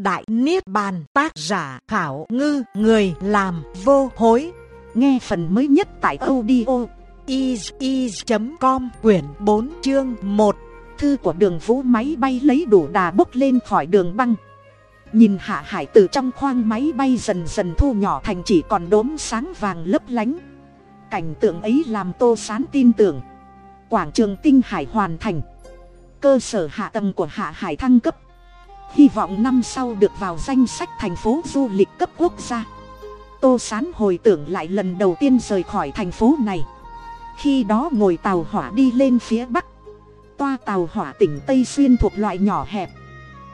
Đại Niết Bàn, tác giả Khảo Ngư, Người làm vô hối. Nghe phần mới nhất tại audio is.com quyển 4 chương 1 Thư của đường vũ máy bay lấy đủ đà bốc lên khỏi đường băng. Nhìn hạ hải từ trong khoang máy bay dần dần thu nhỏ thành chỉ còn đốm sáng vàng lấp lánh. Cảnh tượng ấy làm tô sán tin tưởng. Quảng trường tinh hải hoàn thành. Cơ sở hạ tầng của hạ hải thăng cấp hy vọng năm sau được vào danh sách thành phố du lịch cấp quốc gia. Tô sán hồi tưởng lại lần đầu tiên rời khỏi thành phố này. Khi đó ngồi tàu hỏa đi lên phía bắc. Toa tàu hỏa tỉnh tây xuyên thuộc loại nhỏ hẹp.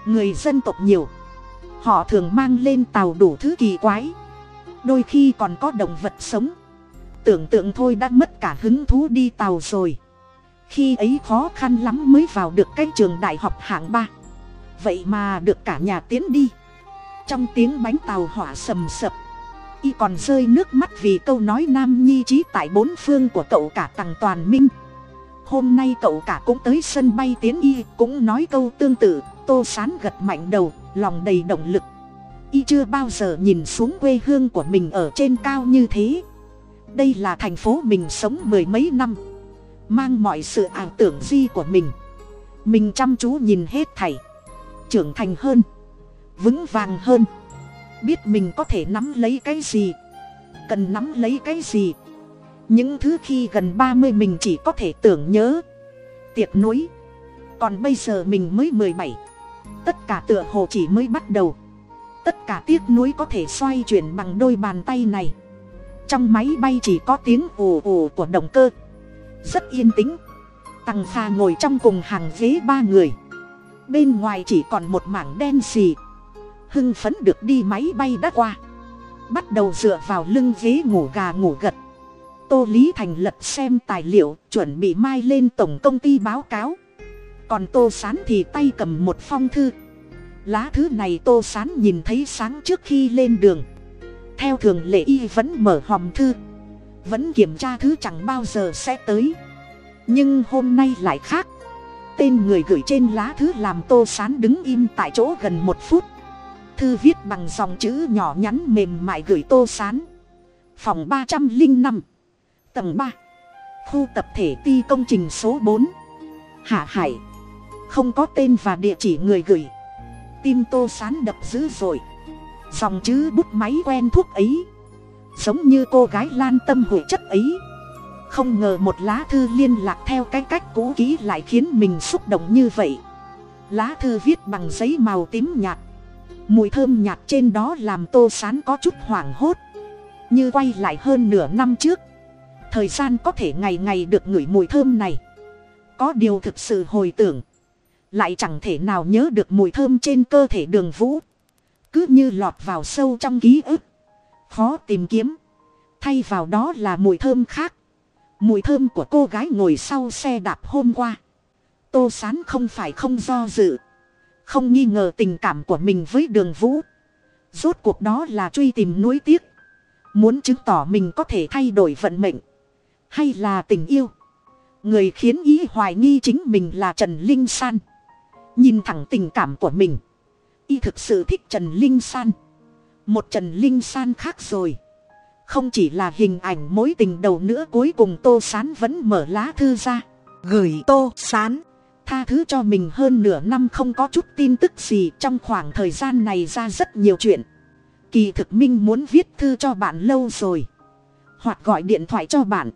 Người dân tộc nhiều. Họ thường mang lên tàu đủ thứ kỳ quái. Đôi khi còn có động vật sống. Tưởng tượng thôi đã mất cả hứng thú đi tàu rồi. Khi ấy khó khăn lắm mới vào được cái trường đại học hạng ba vậy mà được cả nhà tiến đi. Trong tiếng bánh tàu hỏa sầm sập, y còn rơi nước mắt vì câu nói nam nhi trí tại bốn phương của cậu cả tằng toàn minh. Hôm nay cậu cả cũng tới sân bay tiến y, cũng nói câu tương tự, tô sán gật mạnh đầu, lòng đầy động lực. Y chưa bao giờ nhìn xuống quê hương của mình ở trên cao như thế. Đây là thành phố mình sống mười mấy năm, mang mọi sự ảo tưởng di của mình. Mình chăm chú nhìn hết thảy trưởng thành hơn, vững vàng hơn. Biết mình có thể nắm lấy cái gì, cần nắm lấy cái gì. Những thứ khi gần ba mươi mình chỉ có thể tưởng nhớ tiệc núi còn bây giờ mình mới mười bảy, tất cả tựa hồ chỉ mới bắt đầu. Tất cả tiếc núi có thể xoay chuyển bằng đôi bàn tay này. Trong máy bay chỉ có tiếng ù ù của động cơ, rất yên tĩnh. Tăng pha ngồi trong cùng hàng ghế ba người bên ngoài chỉ còn một mảng đen xì. Hưng phấn được đi máy bay đã qua. Bắt đầu dựa vào lưng ghế ngủ gà ngủ gật. Tô lý thành lật xem tài liệu, chuẩn bị mai lên tổng công ty báo cáo. Còn tô sán thì tay cầm một phong thư. Lá thứ này tô sán nhìn thấy sáng trước khi lên đường. Theo thường lệ y vẫn mở hòm thư. Vẫn kiểm tra thứ chẳng bao giờ sẽ tới. Nhưng hôm nay lại khác tên người gửi trên lá thư làm tô sán đứng im tại chỗ gần một phút. Thư viết bằng dòng chữ nhỏ nhắn mềm mại gửi tô sán. Phòng ba trăm linh năm, tầng ba, khu tập thể ti công trình số bốn. Hạ hải, không có tên và địa chỉ người gửi. Tim tô sán đập dữ rồi dòng chữ bút máy quen thuốc ấy, giống như cô gái lan tâm hội chất ấy không ngờ một lá thư liên lạc theo cái cách cũ kỹ lại khiến mình xúc động như vậy. Lá thư viết bằng giấy màu tím nhạt. Mùi thơm nhạt trên đó làm tô sán có chút hoảng hốt. Như quay lại hơn nửa năm trước. Thời gian có thể ngày ngày được ngửi mùi thơm này. Có điều thực sự hồi tưởng. Lại chẳng thể nào nhớ được mùi thơm trên cơ thể đường vũ. Cứ như lọt vào sâu trong ký ức. Khó tìm kiếm. Thay vào đó là mùi thơm khác mùi thơm của cô gái ngồi sau xe đạp hôm qua. Tô sán không phải không do dự. Không nghi ngờ tình cảm của mình với đường vũ. Rốt cuộc đó là truy tìm nuối tiếc. Muốn chứng tỏ mình có thể thay đổi vận mệnh. Hay là tình yêu. Người khiến ý hoài nghi chính mình là trần linh san. Nhìn thẳng tình cảm của mình. Y thực sự thích trần linh san. Một trần linh san khác rồi không chỉ là hình ảnh mối tình đầu nữa cuối cùng tô sán vẫn mở lá thư ra. Gửi tô sán. Tha thứ cho mình hơn nửa năm không có chút tin tức gì trong khoảng thời gian này ra rất nhiều chuyện. Kỳ thực minh muốn viết thư cho bạn lâu rồi. Hoặc gọi điện thoại cho bạn.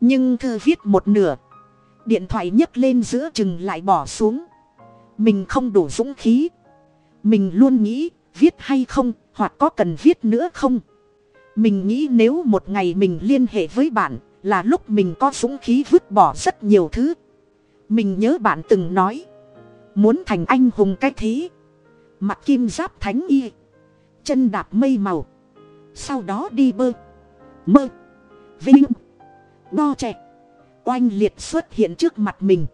Nhưng thư viết một nửa. Điện thoại nhấc lên giữa chừng lại bỏ xuống. Mình không đủ dũng khí. Mình luôn nghĩ viết hay không, hoặc có cần viết nữa không? Mình nghĩ nếu một ngày mình liên hệ với bạn là lúc mình có dũng khí vứt bỏ rất nhiều thứ. Mình nhớ bạn từng nói, muốn thành anh hùng cái thế mặt kim giáp thánh y, chân đạp mây màu, sau đó đi bơ, mơ, vinh đo trẻ oanh liệt xuất hiện trước mặt mình.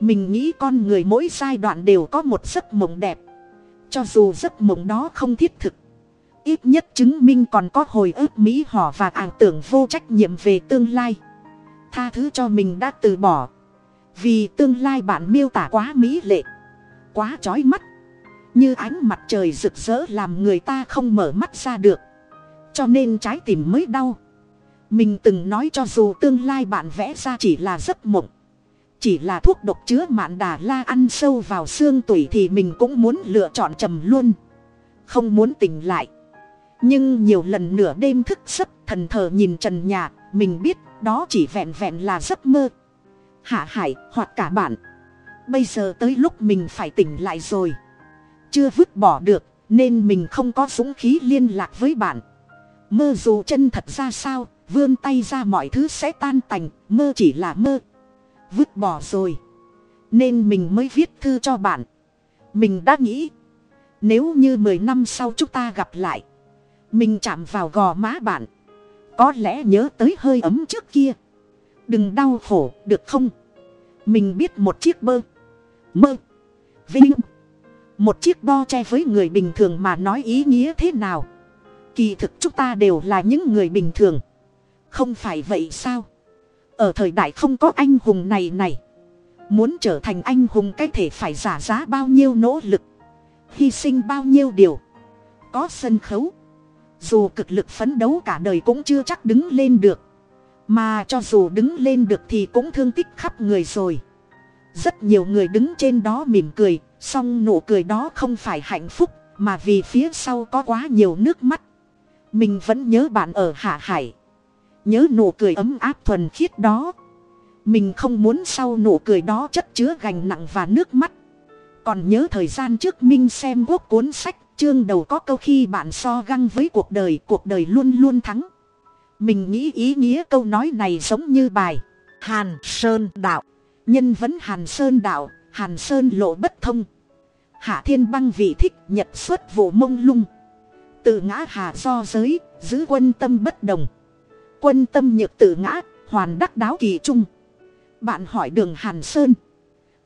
Mình nghĩ con người mỗi giai đoạn đều có một giấc mộng đẹp. Cho dù giấc mộng đó không thiết thực ít nhất chứng minh còn có hồi ức mỹ họ và ảo tưởng vô trách nhiệm về tương lai. Tha thứ cho mình đã từ bỏ. Vì tương lai bạn miêu tả quá mỹ lệ, quá trói mắt. Như ánh mặt trời rực rỡ làm người ta không mở mắt ra được. Cho nên trái tim mới đau. Mình từng nói cho dù tương lai bạn vẽ ra chỉ là giấc mộng, chỉ là thuốc độc chứa mạn đà la ăn sâu vào xương tủy thì mình cũng muốn lựa chọn trầm luôn không muốn tỉnh lại nhưng nhiều lần nửa đêm thức giấc, thần thờ nhìn trần nhà, mình biết đó chỉ vẹn vẹn là giấc mơ. Hạ hải, hoặc cả bạn. Bây giờ tới lúc mình phải tỉnh lại rồi. Chưa vứt bỏ được, nên mình không có dũng khí liên lạc với bạn. Mơ dù chân thật ra sao, vươn tay ra mọi thứ sẽ tan tành, mơ chỉ là mơ. Vứt bỏ rồi. Nên mình mới viết thư cho bạn. Mình đã nghĩ, nếu như mười năm sau chúng ta gặp lại mình chạm vào gò má bạn. Có lẽ nhớ tới hơi ấm trước kia. Đừng đau khổ, được không? Mình biết một chiếc bơ. Mơ. Vinh. Một chiếc bo che với người bình thường mà nói ý nghĩa thế nào? Kỳ thực chúng ta đều là những người bình thường. Không phải vậy sao? Ở thời đại không có anh hùng này này. Muốn trở thành anh hùng cái thể phải giả giá bao nhiêu nỗ lực? Hy sinh bao nhiêu điều? Có sân khấu dù cực lực phấn đấu cả đời cũng chưa chắc đứng lên được. Mà cho dù đứng lên được thì cũng thương tích khắp người rồi. Rất nhiều người đứng trên đó mỉm cười, song nụ cười đó không phải hạnh phúc, mà vì phía sau có quá nhiều nước mắt. Mình vẫn nhớ bạn ở hạ hải. Nhớ nụ cười ấm áp thuần khiết đó. Mình không muốn sau nụ cười đó chất chứa gành nặng và nước mắt. Còn nhớ thời gian trước minh xem quốc cuốn sách chương đầu có câu khi bạn so găng với cuộc đời cuộc đời luôn luôn thắng. Mình nghĩ ý nghĩa câu nói này giống như bài, hàn sơn đạo. Nhân vấn hàn sơn đạo, hàn sơn lộ bất thông. Hạ thiên băng vị thích nhật xuất vụ mông lung. Tự ngã hà do giới, giữ quân tâm bất đồng. Quân tâm nhược tự ngã, hoàn đắc đáo kỳ trung. Bạn hỏi đường hàn sơn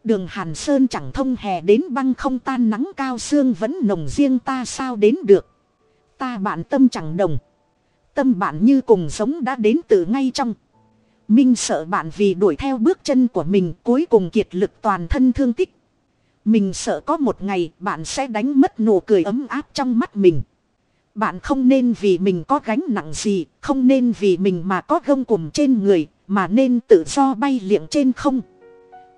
đường hàn sơn chẳng thông hè đến băng không tan nắng cao xương vẫn nồng riêng ta sao đến được. Ta bạn tâm chẳng đồng. Tâm bạn như cùng sống đã đến từ ngay trong. Minh sợ bạn vì đuổi theo bước chân của mình cuối cùng kiệt lực toàn thân thương tích. Mình sợ có một ngày bạn sẽ đánh mất nụ cười ấm áp trong mắt mình. Bạn không nên vì mình có gánh nặng gì, không nên vì mình mà có gông cùm trên người, mà nên tự do bay liệng trên không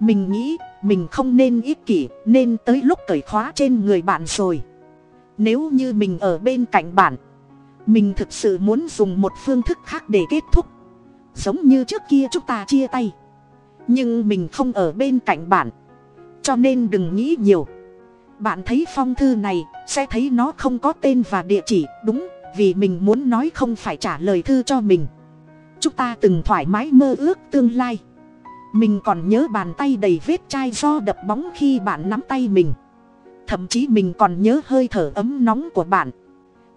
mình nghĩ, mình không nên ích kỷ, nên tới lúc cởi khóa trên người bạn rồi. Nếu như mình ở bên cạnh bạn, mình thực sự muốn dùng một phương thức khác để kết thúc. Giống như trước kia chúng ta chia tay. Nhưng mình không ở bên cạnh bạn, cho nên đừng nghĩ nhiều. Bạn thấy phong thư này, sẽ thấy nó không có tên và địa chỉ, đúng, vì mình muốn nói không phải trả lời thư cho mình. Chúng ta từng thoải mái mơ ước tương lai mình còn nhớ bàn tay đầy vết chai do đập bóng khi bạn nắm tay mình. Thậm chí mình còn nhớ hơi thở ấm nóng của bạn.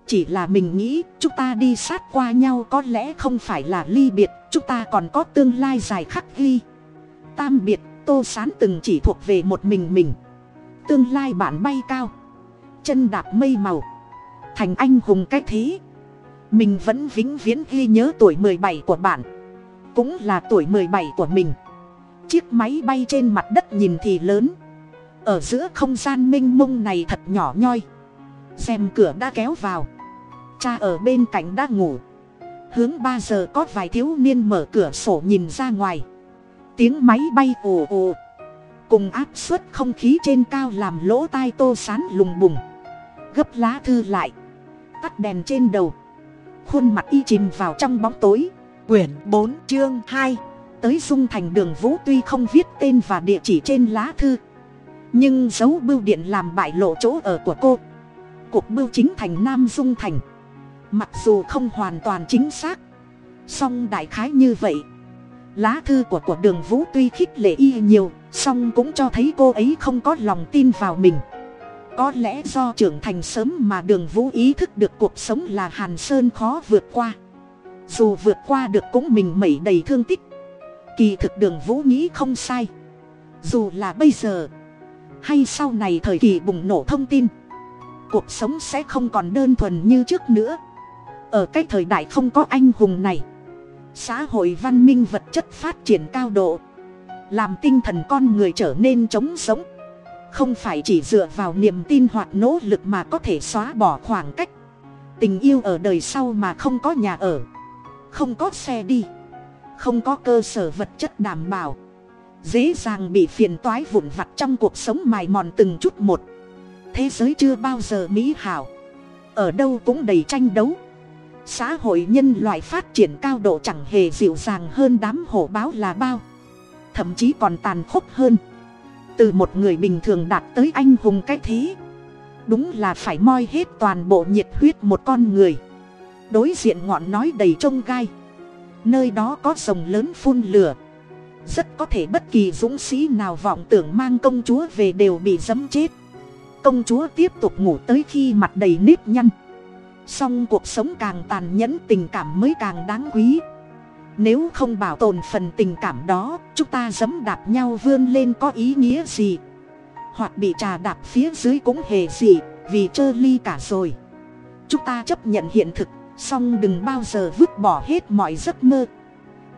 Chỉ là mình nghĩ, chúng ta đi sát qua nhau có lẽ không phải là ly biệt, chúng ta còn có tương lai dài khắc ghi. Tam biệt, tô sán từng chỉ thuộc về một mình mình. Tương lai bạn bay cao, chân đạp mây màu. Thành anh hùng cái thế. Mình vẫn vĩnh viễn ghi nhớ tuổi mười bảy của bạn. Cũng là tuổi mười bảy của mình chiếc máy bay trên mặt đất nhìn thì lớn. Ở giữa không gian m i n h mông này thật nhỏ nhoi. Xem cửa đã kéo vào. Cha ở bên cạnh đã ngủ. Hướng ba giờ có vài thiếu niên mở cửa sổ nhìn ra ngoài. Tiếng máy bay ồ ồ. Cùng áp suất không khí trên cao làm lỗ tai tô sán lùng bùng. Gấp lá thư lại. Tắt đèn trên đầu. Khuôn mặt y chìm vào trong bóng tối. Quyển bốn chương hai tới dung thành đường vũ tuy không viết tên và địa chỉ trên lá thư. Nhưng dấu bưu điện làm bại lộ chỗ ở của cô. Cuộc bưu chính thành nam dung thành. Mặc dù không hoàn toàn chính xác, song đại khái như vậy. Lá thư của của đường vũ tuy khích lệ y nhiều, song cũng cho thấy cô ấy không có lòng tin vào mình. Có lẽ do trưởng thành sớm mà đường vũ ý thức được cuộc sống là hàn sơn khó vượt qua. Dù vượt qua được cũng mình mẩy đầy thương tích kỳ thực đường vũ nghĩ không sai. Dù là bây giờ, hay sau này thời kỳ bùng nổ thông tin, cuộc sống sẽ không còn đơn thuần như trước nữa. Ở cái thời đại không có anh hùng này, xã hội văn minh vật chất phát triển cao độ, làm tinh thần con người trở nên trống sống không phải chỉ dựa vào niềm tin hoặc nỗ lực mà có thể xóa bỏ khoảng cách, tình yêu ở đời sau mà không có nhà ở, không có xe đi không có cơ sở vật chất đảm bảo. Dễ dàng bị phiền toái vụn vặt trong cuộc sống mài mòn từng chút một. Thế giới chưa bao giờ mỹ hảo. Ở đâu cũng đầy tranh đấu. Xã hội nhân loại phát triển cao độ chẳng hề dịu dàng hơn đám hổ báo là bao. Thậm chí còn tàn khốc hơn. Từ một người bình thường đạt tới anh hùng cái thế. Đúng là phải moi hết toàn bộ nhiệt huyết một con người. Đối diện ngọn nói đầy trông gai nơi đó có rồng lớn phun lửa. Rất có thể bất kỳ dũng sĩ nào vọng tưởng mang công chúa về đều bị dẫm chết. Công chúa tiếp tục ngủ tới khi mặt đầy nếp nhăn. Song cuộc sống càng tàn nhẫn tình cảm mới càng đáng quý. Nếu không bảo tồn phần tình cảm đó, chúng ta dẫm đạp nhau vươn lên có ý nghĩa gì? Hoặc bị trà đạp phía dưới cũng hề gì, vì trơ ly cả rồi. Chúng ta chấp nhận hiện thực song đừng bao giờ vứt bỏ hết mọi giấc mơ.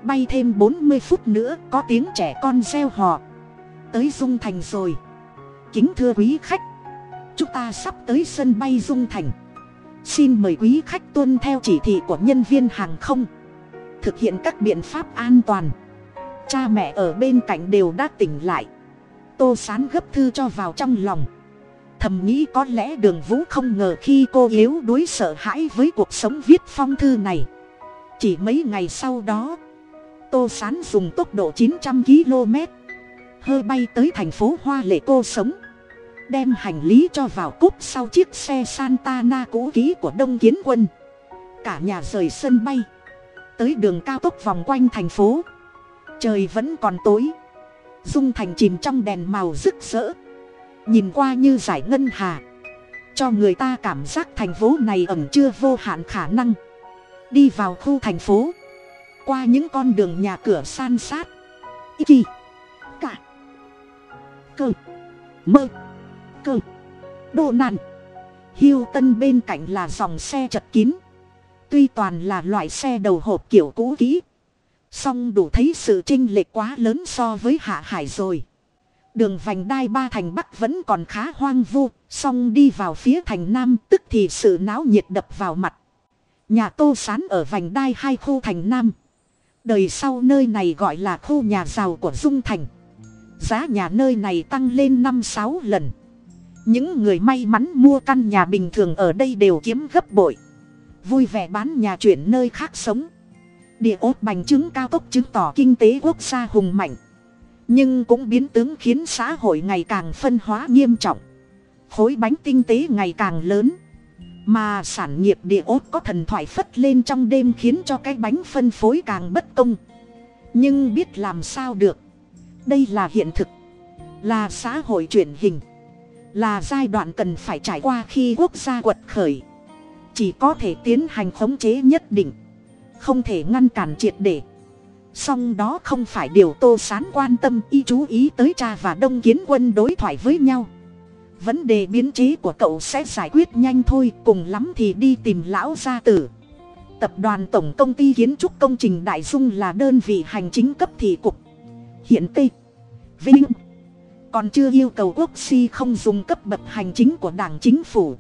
Bay thêm bốn mươi phút nữa, có tiếng trẻ con reo hò. Tới dung thành rồi. Kính thưa quý khách, chúng ta sắp tới sân bay dung thành. Xin mời quý khách tuân theo chỉ thị của nhân viên hàng không. Thực hiện các biện pháp an toàn. Cha mẹ ở bên cạnh đều đã tỉnh lại. Tô sán gấp thư cho vào trong lòng thầm nghĩ có lẽ đường vũ không ngờ khi cô yếu đuối sợ hãi với cuộc sống viết phong thư này. Chỉ mấy ngày sau đó, tô sán dùng tốc độ chín trăm km hơi bay tới thành phố hoa lệ cô sống, đem hành lý cho vào cúp sau chiếc xe santana cũ ký của đông kiến quân. Cả nhà rời sân bay, tới đường cao tốc vòng quanh thành phố. Trời vẫn còn tối, dung thành chìm trong đèn màu rực rỡ nhìn qua như giải ngân hà. Cho người ta cảm giác thành phố này ẩn chưa vô hạn khả năng. Đi vào khu thành phố. Qua những con đường nhà cửa san sát. Iki cả. Cơ. Mơ. Cơ. Đô nàn. Hiêu tân bên cạnh là dòng xe chật kín. Tuy toàn là loại xe đầu hộp kiểu cũ kỹ. Song đủ thấy sự chênh lệch quá lớn so với hạ hải rồi đường vành đai ba thành bắc vẫn còn khá hoang vu, song đi vào phía thành nam tức thì sự náo nhiệt đập vào mặt. Nhà tô sán ở vành đai hai khu thành nam. Đời sau nơi này gọi là khu nhà giàu của dung thành. Giá nhà nơi này tăng lên năm sáu lần. Những người may mắn mua căn nhà bình thường ở đây đều kiếm gấp bội. Vui vẻ bán nhà chuyển nơi khác sống. Địa ốt bành trướng cao tốc chứng tỏ kinh tế quốc gia hùng mạnh nhưng cũng biến tướng khiến xã hội ngày càng phân hóa nghiêm trọng. Khối bánh tinh tế ngày càng lớn. Mà sản nghiệp địa ốt có thần thoại phất lên trong đêm khiến cho cái bánh phân phối càng bất công. Nhưng biết làm sao được. Đây là hiện thực. Là xã hội truyền hình. Là giai đoạn cần phải trải qua khi quốc gia quật khởi. Chỉ có thể tiến hành khống chế nhất định. Không thể ngăn cản triệt để song đó không phải điều tô sán quan tâm, y chú ý tới cha và đông kiến quân đối thoại với nhau. Vấn đề biến chế của cậu sẽ giải quyết nhanh thôi, cùng lắm thì đi tìm lão gia tử. Tập đoàn tổng công ty kiến trúc công trình đại dung là đơn vị hành chính cấp thị cục. Hiện tây vinh, còn chưa yêu cầu quốc si không dùng cấp bậc hành chính của đảng chính phủ.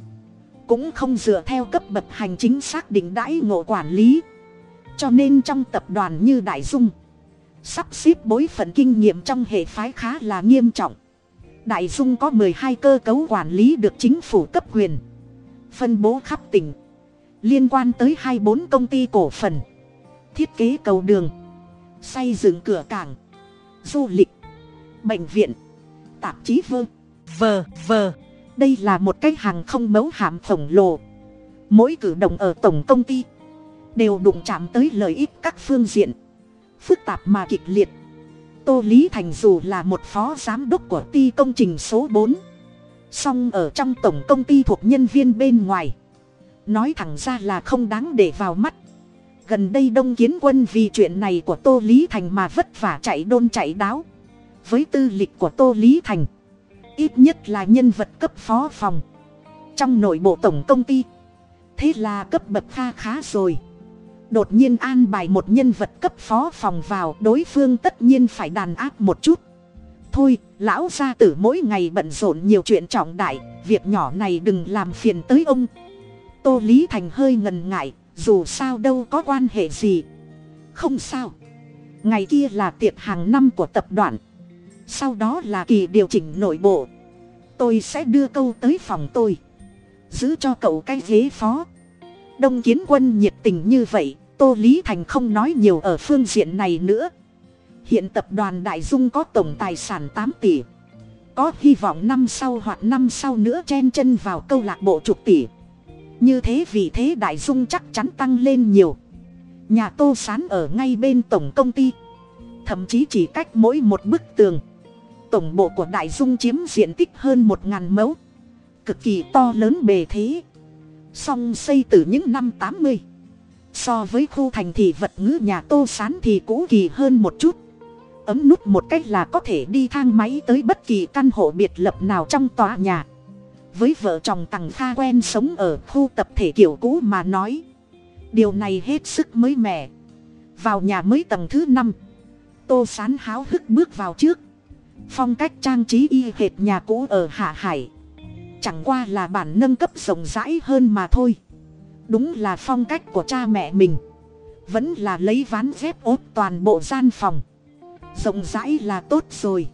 Cũng không dựa theo cấp bậc hành chính xác định đãi ngộ quản lý cho nên trong tập đoàn như đại dung sắp xếp bối phận kinh nghiệm trong hệ phái khá là nghiêm trọng. Đại dung có m ộ ư ơ i hai cơ cấu quản lý được chính phủ cấp quyền phân bố khắp tỉnh liên quan tới hai bốn công ty cổ phần thiết kế cầu đường xây dựng cửa cảng du lịch bệnh viện tạp chí vơ. Vờ vờ đây là một cái hàng không mấu hàm khổng lồ mỗi cử động ở tổng công ty đều đụng chạm tới lợi ích các phương diện. Phức tạp mà kịch liệt. Tô lý thành dù là một phó giám đốc của ty công trình số bốn, song ở trong tổng công ty thuộc nhân viên bên ngoài. Nói thẳng ra là không đáng để vào mắt. Gần đây đông kiến quân vì chuyện này của tô lý thành mà vất vả chạy đôn chạy đáo. Với tư lịch của tô lý thành, ít nhất là nhân vật cấp phó phòng. Trong nội bộ tổng công ty, thế là cấp bậc kha khá rồi đột nhiên an bài một nhân vật cấp phó phòng vào, đối phương tất nhiên phải đàn áp một chút. Thôi, lão gia tử mỗi ngày bận rộn nhiều chuyện trọng đại, việc nhỏ này đừng làm phiền tới ông. Tô lý thành hơi ngần ngại, dù sao đâu có quan hệ gì. Không sao. Ngày kia là tiệc hàng năm của tập đoàn. Sau đó là kỳ điều chỉnh nội bộ. Tôi sẽ đưa câu tới phòng tôi. Giữ cho cậu cái ghế phó đông kiến quân nhiệt tình như vậy, tô lý thành không nói nhiều ở phương diện này nữa. Hiện tập đoàn đại dung có tổng tài sản tám tỷ. Có hy vọng năm sau hoặc năm sau nữa chen chân vào câu lạc bộ chục tỷ. Như thế vì thế đại dung chắc chắn tăng lên nhiều. Nhà tô sán ở ngay bên tổng công ty. Thậm chí chỉ cách mỗi một bức tường. Tổng bộ của đại dung chiếm diện tích hơn một ngàn mẫu. Cực kỳ to lớn bề thế song xây từ những năm tám mươi. So với khu thành thị vật ngữ nhà tô sán thì cũ kỳ hơn một chút. Ấm nút một cách là có thể đi thang máy tới bất kỳ căn hộ biệt lập nào trong tòa nhà. Với vợ chồng tằng kha quen sống ở khu tập thể kiểu cũ mà nói, điều này hết sức mới mẻ. Vào nhà mới tầng thứ năm. Tô sán háo hức bước vào trước. Phong cách trang trí y hệt nhà cũ ở hạ hải chẳng qua là bản nâng cấp rộng rãi hơn mà thôi. Đúng là phong cách của cha mẹ mình. Vẫn là lấy ván dép ốt toàn bộ gian phòng. Rộng rãi là tốt rồi.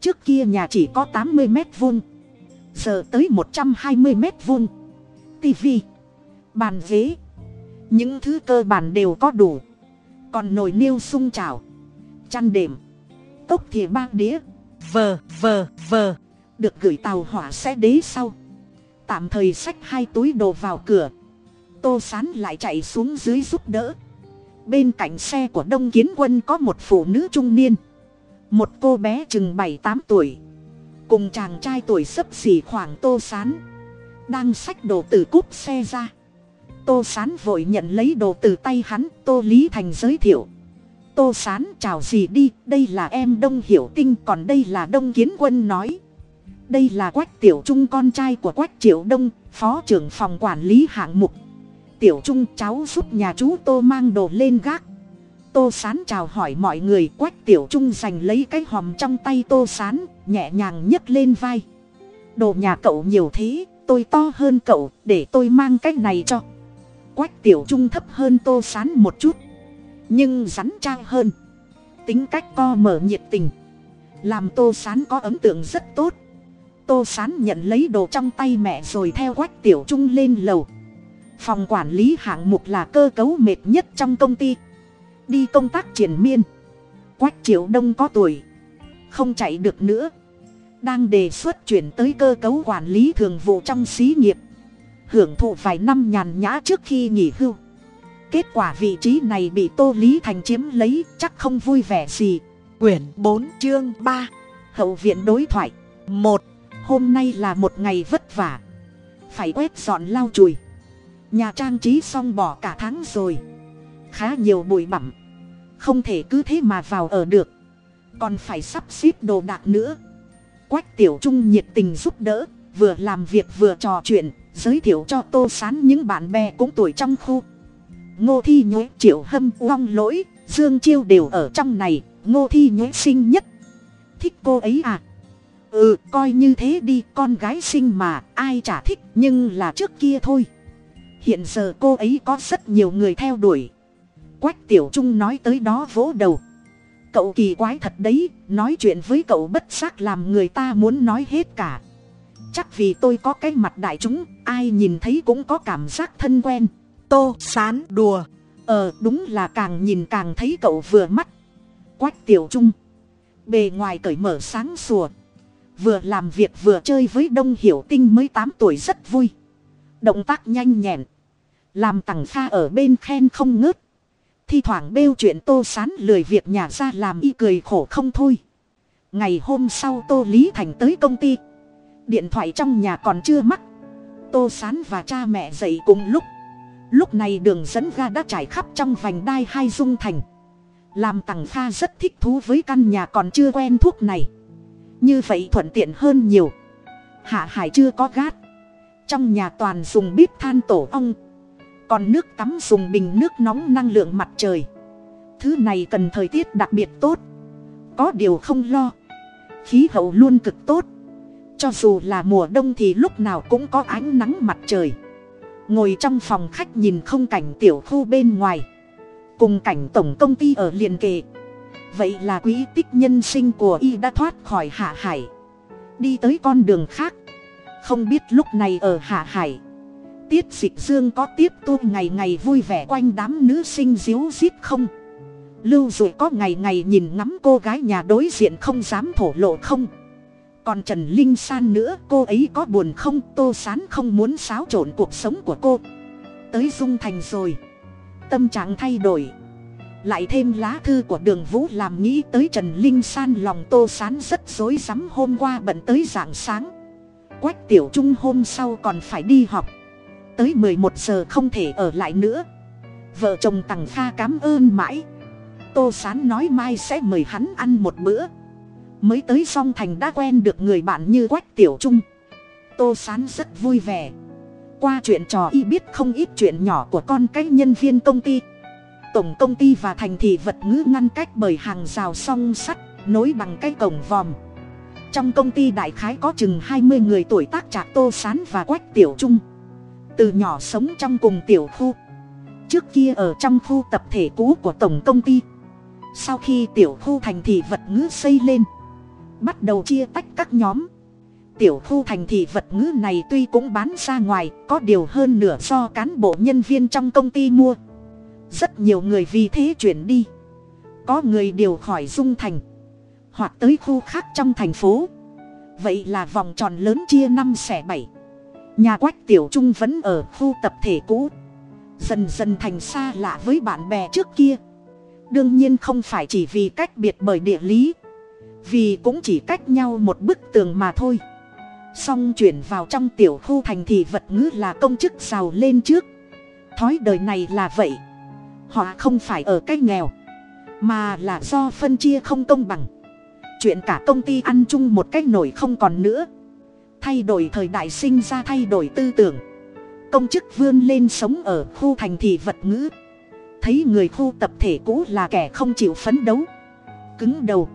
Trước kia nhà chỉ có tám mươi mét vuông. Giờ tới một trăm hai mươi mét vuông. Tivi bàn ghế. Những thứ cơ bản đều có đủ. Còn nồi niêu sung chảo, chăn đệm, cốc thìa ba đĩa. Vờ vờ vờ được gửi tàu hỏa xe đế sau. Tạm thời xách hai túi đồ vào cửa. Tô sán lại chạy xuống dưới giúp đỡ. Bên cạnh xe của đông kiến quân có một phụ nữ trung niên. Một cô bé chừng bảy tám tuổi. Cùng chàng trai tuổi sấp xỉ khoảng tô sán. Đang xách đồ từ cúp xe ra. Tô sán vội nhận lấy đồ từ tay hắn, tô lý thành giới thiệu. Tô sán chào gì đi, đây là em đông hiểu tinh, còn đây là đông kiến quân nói đây là quách tiểu trung con trai của quách triệu đông, phó trưởng phòng quản lý hạng mục. Tiểu trung, cháu giúp nhà chú tô mang đồ lên gác. Tô sán chào hỏi mọi người, quách tiểu trung giành lấy cái hòm trong tay tô sán, nhẹ nhàng nhấc lên vai. Đồ nhà cậu nhiều thế, tôi to hơn cậu, để tôi mang cái này cho. Quách tiểu trung thấp hơn tô sán một chút, nhưng rắn trang hơn. Tính cách co mở nhiệt tình, làm tô sán có ấn tượng rất tốt tô sán nhận lấy đồ trong tay mẹ rồi theo quách tiểu trung lên lầu. Phòng quản lý hạng mục là cơ cấu mệt nhất trong công ty. Đi công tác triển miên. Quách triệu đông có tuổi. Không chạy được nữa. Đang đề xuất chuyển tới cơ cấu quản lý thường vụ trong xí nghiệp. Hưởng thụ vài năm nhàn nhã trước khi nghỉ hưu. Kết quả vị trí này bị tô lý thành chiếm lấy chắc không vui vẻ gì. Quyển bốn chương ba. Hậu viện đối thoại. Một hôm nay là một ngày vất vả. Phải quét dọn lau chùi. Nhà trang trí xong bỏ cả tháng rồi. Khá nhiều bụi bặm. Không thể cứ thế mà vào ở được. Còn phải sắp xếp đồ đạc nữa. Quách tiểu trung nhiệt tình giúp đỡ, vừa làm việc vừa trò chuyện, giới thiệu cho tô sán những bạn bè cũng tuổi trong khu. Ngô thi nhuế, triệu hâm uong lỗi, dương chiêu đều ở trong này. Ngô thi nhuế sinh nhất. Thích cô ấy à? Ừ coi như thế đi, con gái sinh mà, ai chả thích, nhưng là trước kia thôi. Hiện giờ cô ấy có rất nhiều người theo đuổi. Quách tiểu trung nói tới đó vỗ đầu. Cậu kỳ quái thật đấy, nói chuyện với cậu bất giác làm người ta muốn nói hết cả. Chắc vì tôi có cái mặt đại chúng, ai nhìn thấy cũng có cảm giác thân quen. Tô sán đùa. Ờ đúng là càng nhìn càng thấy cậu vừa mắt. Quách tiểu trung. Bề ngoài cởi mở sáng sủa vừa làm việc vừa chơi với đông hiểu tinh mới tám tuổi rất vui. Động tác nhanh nhẹn. Làm tằng pha ở bên khen không ngớt. Thi thoảng bêu chuyện tô sán lười việc nhà ra làm y cười khổ không thôi. Ngày hôm sau tô lý thành tới công ty. Điện thoại trong nhà còn chưa mắc. Tô sán và cha mẹ dậy cùng lúc. Lúc này đường dẫn ga đã trải khắp trong vành đai hai dung thành. Làm tằng pha rất thích thú với căn nhà còn chưa quen thuốc này như vậy thuận tiện hơn nhiều. Hạ hải chưa có gát. Trong nhà toàn dùng bếp than tổ ong. Còn nước tắm dùng bình nước nóng năng lượng mặt trời. Thứ này cần thời tiết đặc biệt tốt. Có điều không lo. Khí hậu luôn cực tốt. Cho dù là mùa đông thì lúc nào cũng có ánh nắng mặt trời. Ngồi trong phòng khách nhìn không cảnh tiểu khu bên ngoài. Cùng cảnh tổng công ty ở liền kề vậy là quỹ tích nhân sinh của y đã thoát khỏi hạ hải. Đi tới con đường khác. Không biết lúc này ở hạ hải, tiết dịch dương có tiếp tu ngày ngày vui vẻ quanh đám nữ sinh díu dít không? Lưu dụ có ngày ngày nhìn ngắm cô gái nhà đối diện không dám thổ lộ không? Còn trần linh san nữa, cô ấy có buồn không? Tô sán không muốn xáo trộn cuộc sống của cô. Tới dung thành rồi, tâm trạng thay đổi lại thêm lá thư của đường vũ làm nghĩ tới trần linh san lòng tô sán rất rối rắm hôm qua bận tới dạng sáng. Quách tiểu trung hôm sau còn phải đi học. Tới mười một giờ không thể ở lại nữa. Vợ chồng tằng pha cám ơn mãi. Tô sán nói mai sẽ mời hắn ăn một bữa. Mới tới song thành đã quen được người bạn như quách tiểu trung. Tô sán rất vui vẻ. Qua chuyện trò y biết không ít chuyện nhỏ của con cái nhân viên công ty tổng công ty và thành thị vật ngữ ngăn cách bởi hàng rào song sắt, nối bằng cái cổng vòm. Trong công ty đại khái có chừng hai mươi người tuổi tác trạc tô sán và quách tiểu trung. Từ nhỏ sống trong cùng tiểu khu. Trước kia ở trong khu tập thể cũ của tổng công ty. Sau khi tiểu khu thành thị vật ngữ xây lên, bắt đầu chia tách các nhóm. Tiểu khu thành thị vật ngữ này tuy cũng bán ra ngoài, có điều hơn nửa do cán bộ nhân viên trong công ty mua rất nhiều người vì thế chuyển đi. Có người điều khỏi dung thành, hoặc tới khu khác trong thành phố. Vậy là vòng tròn lớn chia năm xẻ bảy. Nhà quách tiểu trung vẫn ở khu tập thể cũ. Dần dần thành xa lạ với bạn bè trước kia. Đương nhiên không phải chỉ vì cách biệt bởi địa lý, vì cũng chỉ cách nhau một bức tường mà thôi. Song chuyển vào trong tiểu khu thành thì vật ngữ là công chức giàu lên trước. Thói đời này là vậy họ không phải ở cái nghèo, mà là do phân chia không công bằng. Chuyện cả công ty ăn chung một cái nổi không còn nữa. Thay đổi thời đại sinh ra thay đổi tư tưởng. Công chức vươn lên sống ở khu thành thị vật ngữ. Thấy người khu tập thể cũ là kẻ không chịu phấn đấu. Cứng đầu,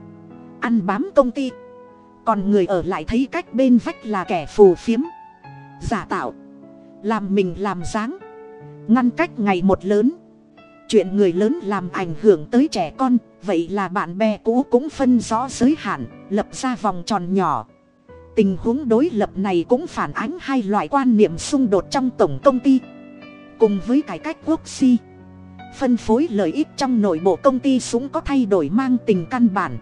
ăn bám công ty. Còn người ở lại thấy cách bên vách là kẻ phù phiếm. Giả tạo, làm mình làm dáng. Ngăn cách ngày một lớn chuyện người lớn làm ảnh hưởng tới trẻ con, vậy là bạn bè cũ cũng phân rõ giới hạn, lập ra vòng tròn nhỏ. Tình huống đối lập này cũng phản ánh hai loại quan niệm xung đột trong tổng công ty. Cùng với cải cách quốc si, phân phối lợi ích trong nội bộ công ty súng có thay đổi mang tình căn bản.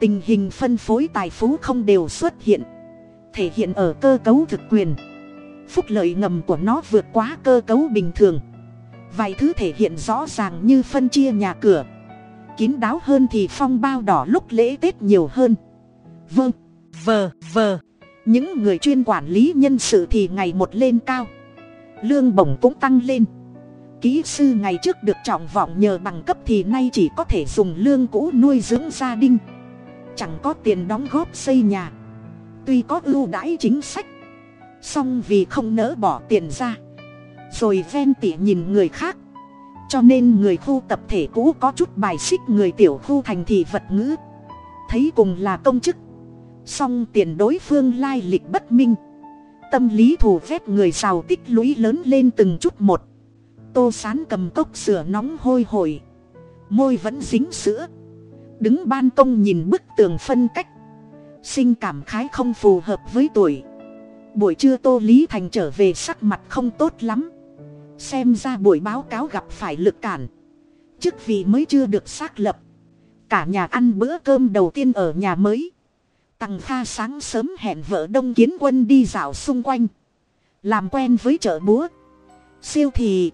Tình hình phân phối tài phú không đều xuất hiện, thể hiện ở cơ cấu thực quyền. Phúc lợi ngầm của nó vượt quá cơ cấu bình thường vài thứ thể hiện rõ ràng như phân chia nhà cửa. Kín đáo hơn thì phong bao đỏ lúc lễ tết nhiều hơn. Vâng vờ vờ. Những người chuyên quản lý nhân sự thì ngày một lên cao. Lương bổng cũng tăng lên. Kỹ sư ngày trước được trọng vọng nhờ bằng cấp thì nay chỉ có thể dùng lương cũ nuôi dưỡng gia đình. Chẳng có tiền đóng góp xây nhà. Tuy có ưu đãi chính sách, song vì không nỡ bỏ tiền ra rồi ven tỉ nhìn người khác. Cho nên người khu tập thể cũ có chút bài xích người tiểu khu thành thị vật ngữ. Thấy cùng là công chức. Song tiền đối phương lai lịch bất minh. Tâm lý thù phép người giàu tích lũy lớn lên từng chút một. Tô sán cầm cốc sửa nóng hôi hổi. Môi vẫn dính sữa. Đứng ban công nhìn bức tường phân cách. Sinh cảm khái không phù hợp với tuổi. Buổi trưa tô lý thành trở về sắc mặt không tốt lắm xem ra buổi báo cáo gặp phải lực cản. Chức vị mới chưa được xác lập. Cả nhà ăn bữa cơm đầu tiên ở nhà mới. Tằng kha sáng sớm hẹn vợ đông kiến quân đi dạo xung quanh. Làm quen với chợ búa. Siêu thị,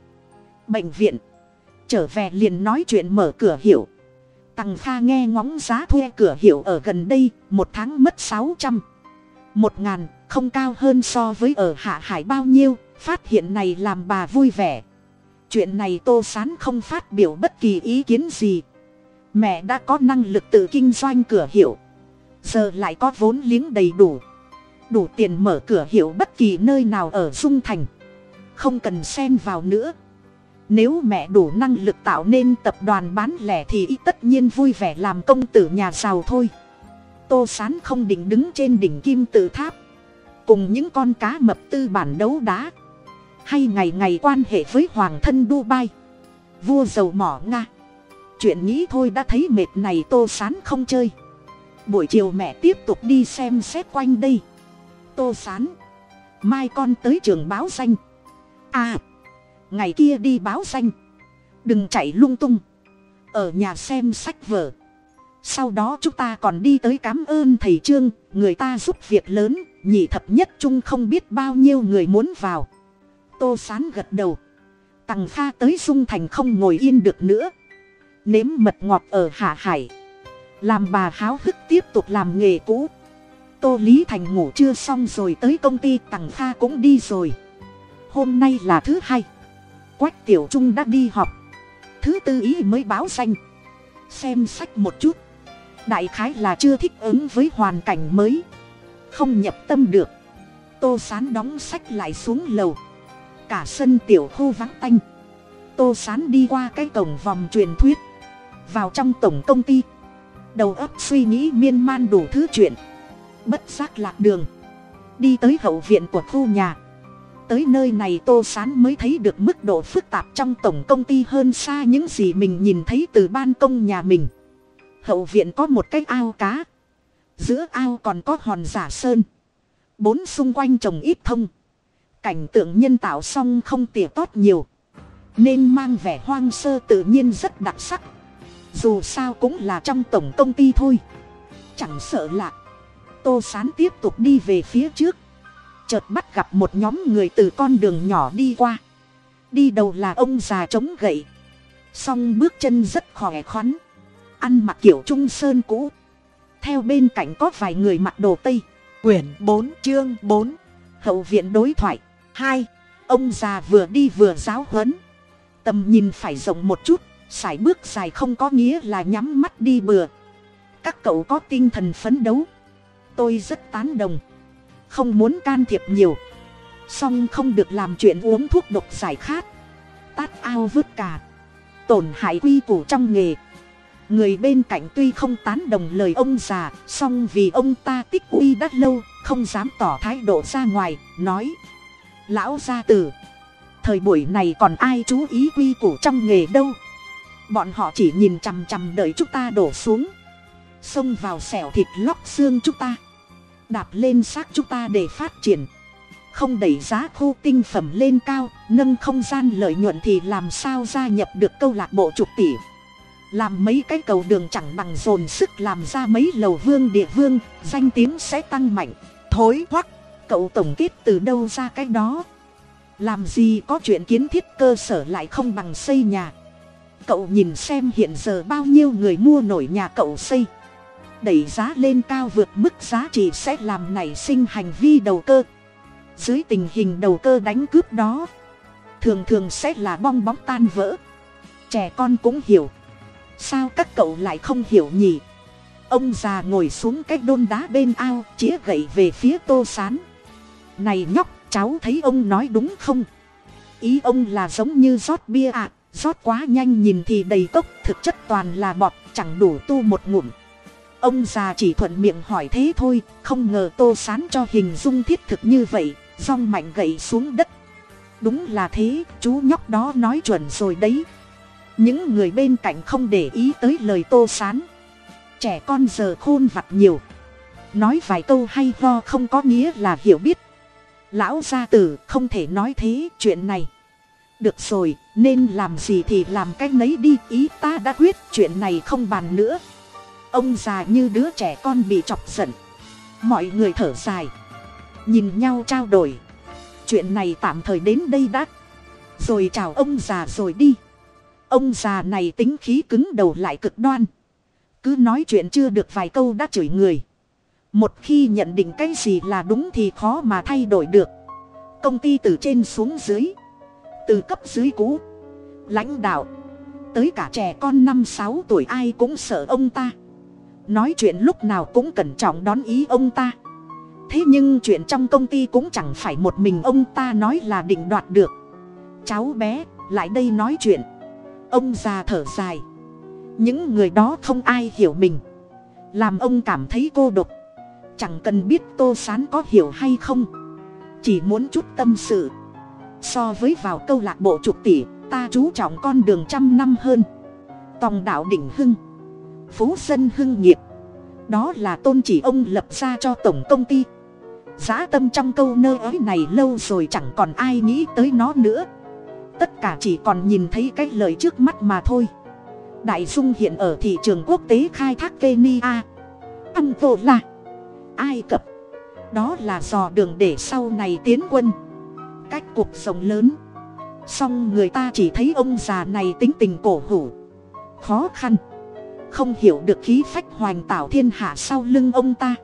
bệnh viện. Trở về liền nói chuyện mở cửa hiệu. Tằng kha nghe ngóng giá thuê cửa hiệu ở gần đây, một tháng mất sáu trăm. Một ngàn không cao hơn so với ở hạ hải bao nhiêu phát hiện này làm bà vui vẻ. Chuyện này tô sán không phát biểu bất kỳ ý kiến gì. Mẹ đã có năng lực tự kinh doanh cửa hiệu. Giờ lại có vốn liếng đầy đủ. Đủ tiền mở cửa hiệu bất kỳ nơi nào ở dung thành. Không cần xen vào nữa. Nếu mẹ đủ năng lực tạo nên tập đoàn bán lẻ thì y tất nhiên vui vẻ làm công tử nhà giàu thôi. Tô sán không định đứng trên đỉnh kim tự tháp. Cùng những con cá mập tư bản đấu đá hay ngày ngày quan hệ với hoàng thân dubai. Vua dầu mỏ nga. Chuyện nghĩ thôi đã thấy mệt này tô sán không chơi. Buổi chiều mẹ tiếp tục đi xem xét quanh đây. Tô sán. Mai con tới trường báo danh. À. Ngày kia đi báo danh. Đừng chạy lung tung. Ở nhà xem sách vở. Sau đó chúng ta còn đi tới cám ơn thầy trương, người ta giúp việc lớn, nhị thập nhất trung không biết bao nhiêu người muốn vào tô sán gật đầu. Tằng kha tới dung thành không ngồi yên được nữa. Nếm mật ngọt ở hạ hải. Làm bà háo hức tiếp tục làm nghề cũ. Tô lý thành ngủ chưa xong rồi tới công ty, tằng kha cũng đi rồi. Hôm nay là thứ hai. Quách tiểu trung đã đi họp. Thứ tư ý mới báo danh. Xem sách một chút. Đại khái là chưa thích ứng với hoàn cảnh mới. Không nhập tâm được. Tô sán đóng sách lại xuống lầu cả sân tiểu khu vắng tanh. Tô sán đi qua cái cổng vòng truyền thuyết. Vào trong tổng công ty. Đầu óc suy nghĩ miên man đủ thứ chuyện. Bất giác lạc đường. Đi tới hậu viện của khu nhà. Tới nơi này tô sán mới thấy được mức độ phức tạp trong tổng công ty hơn xa những gì mình nhìn thấy từ ban công nhà mình. Hậu viện có một cái ao cá. Giữa ao còn có hòn giả sơn. Bốn xung quanh trồng ít thông cảnh tượng nhân tạo xong không tỉa tót nhiều. Nên mang vẻ hoang sơ tự nhiên rất đặc sắc. Dù sao cũng là trong tổng công ty thôi. Chẳng sợ lạ tô sán tiếp tục đi về phía trước. Chợt bắt gặp một nhóm người từ con đường nhỏ đi qua. Đi đầu là ông già trống gậy. Song bước chân rất khỏe khoắn. Ăn mặc kiểu trung sơn cũ. Theo bên cạnh có vài người mặc đồ tây. Quyển bốn, chương bốn. Hậu viện đối thoại hai, ông già vừa đi vừa giáo huấn. Tầm nhìn phải rộng một chút, sải bước dài không có nghĩa là nhắm mắt đi bừa. Các cậu có tinh thần phấn đấu. Tôi rất tán đồng. Không muốn can thiệp nhiều. Song không được làm chuyện uống thuốc độc giải khát. Tát ao vứt cả. Tổn hại quy củ trong nghề. Người bên cạnh tuy không tán đồng lời ông già, song vì ông ta tích uy đã lâu, không dám tỏ thái độ ra ngoài, nói lão gia tử. Thời buổi này còn ai chú ý quy củ trong nghề đâu? Bọn họ chỉ nhìn chằm chằm đợi chúng ta đổ xuống. Xông vào xẻo thịt lóc xương chúng ta. Đạp lên xác chúng ta để phát triển. Không đẩy giá khu tinh phẩm lên cao, nâng không gian lợi nhuận thì làm sao gia nhập được câu lạc bộ chục tỷ? Làm mấy cái cầu đường chẳng bằng dồn sức làm ra mấy lầu vương địa vương, danh tiếng sẽ tăng mạnh. Thối hoắc cậu tổng kết từ đâu ra cái đó? Làm gì có chuyện kiến thiết cơ sở lại không bằng xây nhà? Cậu nhìn xem hiện giờ bao nhiêu người mua nổi nhà cậu xây. Đẩy giá lên cao vượt mức giá trị sẽ làm nảy sinh hành vi đầu cơ. Dưới tình hình đầu cơ đánh cướp đó, thường thường sẽ là bong bóng tan vỡ. Trẻ con cũng hiểu. Sao các cậu lại không hiểu nhỉ? Ông già ngồi xuống cái đôn đá bên ao, chĩa gậy về phía tô sán này nhóc cháu thấy ông nói đúng không? Ý ông là giống như rót bia ạ. À, rót quá nhanh nhìn thì đầy cốc thực chất toàn là bọt chẳng đủ tu một ngụm. Ông già chỉ thuận miệng hỏi thế thôi không ngờ tô sán cho hình dung thiết thực như vậy rong mạnh gậy xuống đất. Đúng là thế chú nhóc đó nói chuẩn rồi đấy. Những người bên cạnh không để ý tới lời tô sán. Trẻ con giờ khôn vặt nhiều. Nói vài câu hay ho không có nghĩa là hiểu biết lão gia tử, không thể nói thế chuyện này. Được rồi, nên làm gì thì làm cái nấy đi, ý ta đã quyết chuyện này không bàn nữa. Ông già như đứa trẻ con bị chọc giận. Mọi người thở dài. Nhìn nhau trao đổi. Chuyện này tạm thời đến đây đã. Rồi chào ông già rồi đi. Ông già này tính khí cứng đầu lại cực đoan. Cứ nói chuyện chưa được vài câu đã chửi người một khi nhận định cái gì là đúng thì khó mà thay đổi được. Công ty từ trên xuống dưới. Từ cấp dưới cũ. Lãnh đạo. Tới cả trẻ con năm sáu tuổi ai cũng sợ ông ta. Nói chuyện lúc nào cũng cẩn trọng đón ý ông ta. Thế nhưng chuyện trong công ty cũng chẳng phải một mình ông ta nói là định đoạt được. Cháu bé, lại đây nói chuyện. Ông già thở dài. Những người đó không ai hiểu mình. Làm ông cảm thấy cô độc chẳng cần biết tô sán có hiểu hay không. Chỉ muốn chút tâm sự. So với vào câu lạc bộ chục tỷ, ta chú trọng con đường trăm năm hơn. Tòng đạo đỉnh hưng, phú dân hưng nghiệp. Đó là tôn chỉ ông lập ra cho tổng công ty. Giá tâm trong câu nơ ấy này lâu rồi chẳng còn ai nghĩ tới nó nữa. Tất cả chỉ còn nhìn thấy cái lời trước mắt mà thôi. Đại dung hiện ở thị trường quốc tế khai thác kenya. Angola ai cập. Đó là dò đường để sau này tiến quân. Cách cuộc rộng lớn. Song người ta chỉ thấy ông già này tính tình cổ hủ. Khó khăn. Không hiểu được khí phách hoành tạo thiên hạ sau lưng ông ta.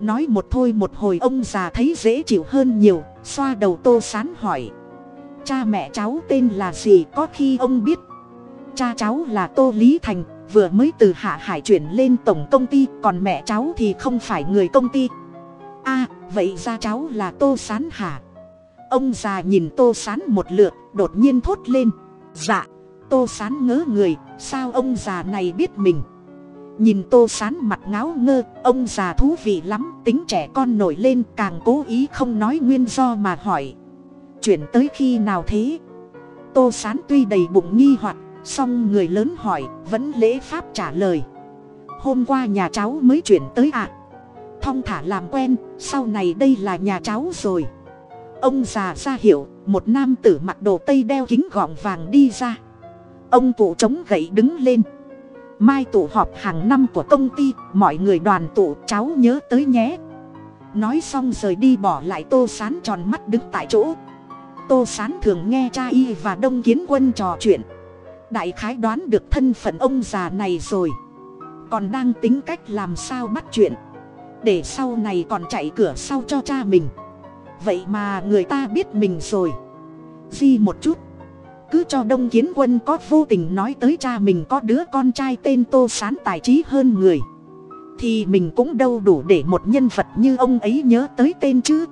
Nói một thôi một hồi ông già thấy dễ chịu hơn nhiều, xoa đầu tô sán hỏi. Cha mẹ cháu tên là gì có khi ông biết. Cha cháu là tô lý thành vừa mới từ hạ hải chuyển lên tổng công ty, còn mẹ cháu thì không phải người công ty. A, vậy ra cháu là tô sán hả? Ông già nhìn tô sán một lượt, đột nhiên thốt lên. Dạ tô sán ngớ người, sao ông già này biết mình? Nhìn tô sán mặt ngáo ngơ, ông già thú vị lắm, tính trẻ con nổi lên, càng cố ý không nói nguyên do mà hỏi. Chuyển tới khi nào thế? Tô sán tuy đầy bụng nghi hoặc song người lớn hỏi, vẫn lễ pháp trả lời? Hôm qua nhà cháu mới chuyển tới ạ. À. thong thả làm quen, sau này đây là nhà cháu rồi. Ông già ra hiểu một nam tử mặc đồ tây đeo kính gọng vàng đi ra. Ông cụ chống gậy đứng lên. Mai tụ họp hàng năm của công ty, mọi người đoàn tụ, cháu nhớ tới nhé. Nói xong rời đi bỏ lại tô sán tròn mắt đứng tại chỗ. Tô sán thường nghe cha y và đông kiến quân trò chuyện đại khái đoán được thân phận ông già này rồi. Còn đang tính cách làm sao bắt chuyện. Để sau này còn chạy cửa sau cho cha mình. Vậy mà người ta biết mình rồi. Di một chút. Cứ cho đông kiến quân có vô tình nói tới cha mình có đứa con trai tên tô sán tài trí hơn người. Thì mình cũng đâu đủ để một nhân vật như ông ấy nhớ tới tên chứ.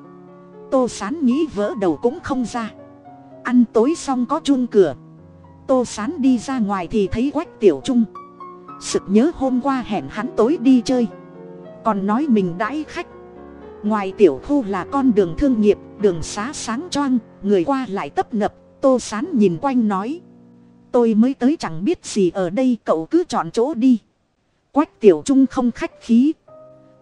Tô sán nghĩ vỡ đầu cũng không ra. Ăn tối xong có chun cửa tô sán đi ra ngoài thì thấy quách tiểu trung. Sực nhớ hôm qua hẹn hắn tối đi chơi. Còn nói mình đãi khách. Ngoài tiểu khu là con đường thương nghiệp, đường xá sáng choang, người qua lại tấp nập, tô sán nhìn quanh nói. Tôi mới tới chẳng biết gì ở đây, cậu cứ chọn chỗ đi. Quách tiểu trung không khách khí.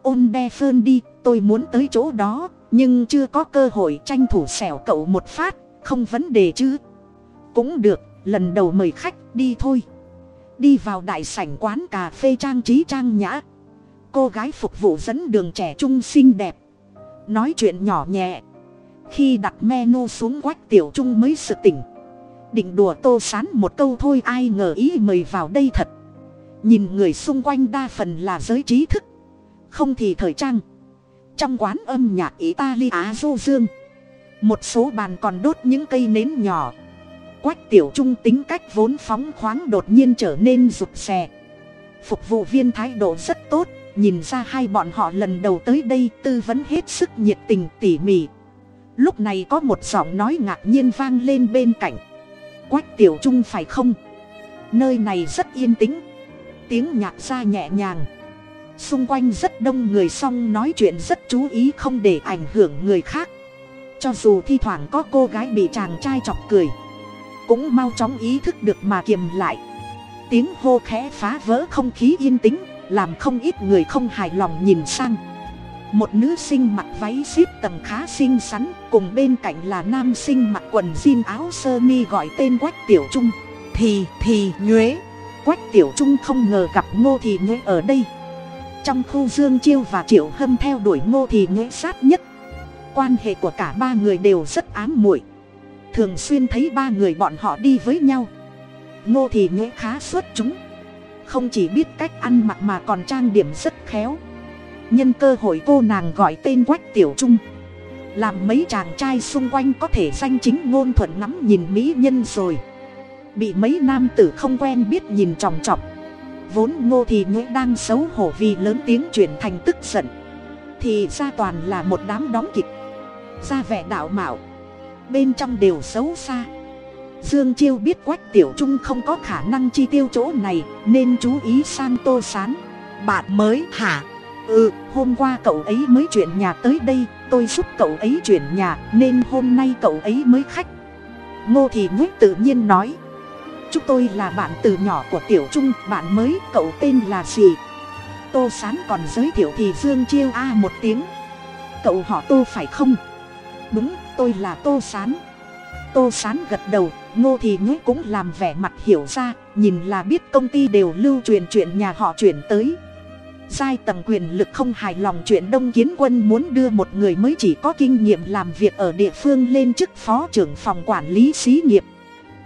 Ôn đe phơn đi, tôi muốn tới chỗ đó, nhưng chưa có cơ hội tranh thủ xẻo cậu một phát, không vấn đề chứ. Cũng được lần đầu mời khách, đi thôi. Đi vào đại sảnh quán cà phê trang trí trang nhã. Cô gái phục vụ dẫn đường trẻ trung xinh đẹp. Nói chuyện nhỏ nhẹ. Khi đặt menu xuống quách tiểu trung mới sự tỉnh. Định đùa tô sán một câu thôi, ai ngờ ý mời vào đây thật. Nhìn người xung quanh đa phần là giới trí thức. Không thì thời trang. Trong quán âm nhạc italia du dương. Một số bàn còn đốt những cây nến nhỏ quách tiểu trung tính cách vốn phóng khoáng đột nhiên trở nên rụt rè. Phục vụ viên thái độ rất tốt, nhìn ra hai bọn họ lần đầu tới đây tư vấn hết sức nhiệt tình, tỉ mỉ. Lúc này có một giọng nói ngạc nhiên vang lên bên cạnh. Quách tiểu trung phải không? Nơi này rất yên tĩnh. Tiếng nhạc ra nhẹ nhàng. Xung quanh rất đông người xong nói chuyện rất chú ý không để ảnh hưởng người khác. Cho dù thi thoảng có cô gái bị chàng trai chọc cười cũng mau chóng ý thức được mà kiềm lại. Tiếng hô khẽ phá vỡ không khí yên tĩnh, làm không ít người không hài lòng nhìn sang. Một nữ sinh mặc váy xếp tầng khá xinh xắn, cùng bên cạnh là nam sinh mặc quần jean áo sơ mi gọi tên quách tiểu trung. Thì thì, nhuế. Quách tiểu trung không ngờ gặp ngô thì nhuế ở đây. Trong khu dương chiêu và triệu hâm theo đuổi ngô thì nhuế sát nhất. Quan hệ của cả ba người đều rất ám muội thường xuyên thấy ba người bọn họ đi với nhau. Ngô thì nhuế khá xuất chúng. Không chỉ biết cách ăn mặc mà còn trang điểm rất khéo. Nhân cơ hội cô nàng gọi tên quách tiểu trung. Làm mấy chàng trai xung quanh có thể danh chính ngôn thuận ngắm nhìn mỹ nhân rồi. Bị mấy nam tử không quen biết nhìn tròng trọc vốn ngô thì nhuế đang xấu hổ vì lớn tiếng chuyển thành tức giận. Thì ra toàn là một đám đóng kịch. Ra vẻ đạo mạo bên trong đều xấu xa. Dương chiêu biết quách tiểu trung không có khả năng chi tiêu chỗ này, nên chú ý sang tô sán. Bạn mới, hả? Ừ hôm qua cậu ấy mới chuyển nhà tới đây, tôi giúp cậu ấy chuyển nhà, nên hôm nay cậu ấy mới khách. Ngô thì nhúc tự nhiên nói, chúng tôi là bạn từ nhỏ của tiểu trung, bạn mới, cậu tên là gì? Tô sán còn giới thiệu thì dương chiêu a à một tiếng, cậu họ tô phải không? Đúng tôi là tô sán. Tô sán gật đầu, ngô thì nhúc cũng làm vẻ mặt hiểu ra, nhìn là biết công ty đều lưu truyền chuyện nhà họ chuyển tới. Giai tầng quyền lực không hài lòng chuyện đông kiến quân muốn đưa một người mới chỉ có kinh nghiệm làm việc ở địa phương lên chức phó trưởng phòng quản lý xí nghiệp.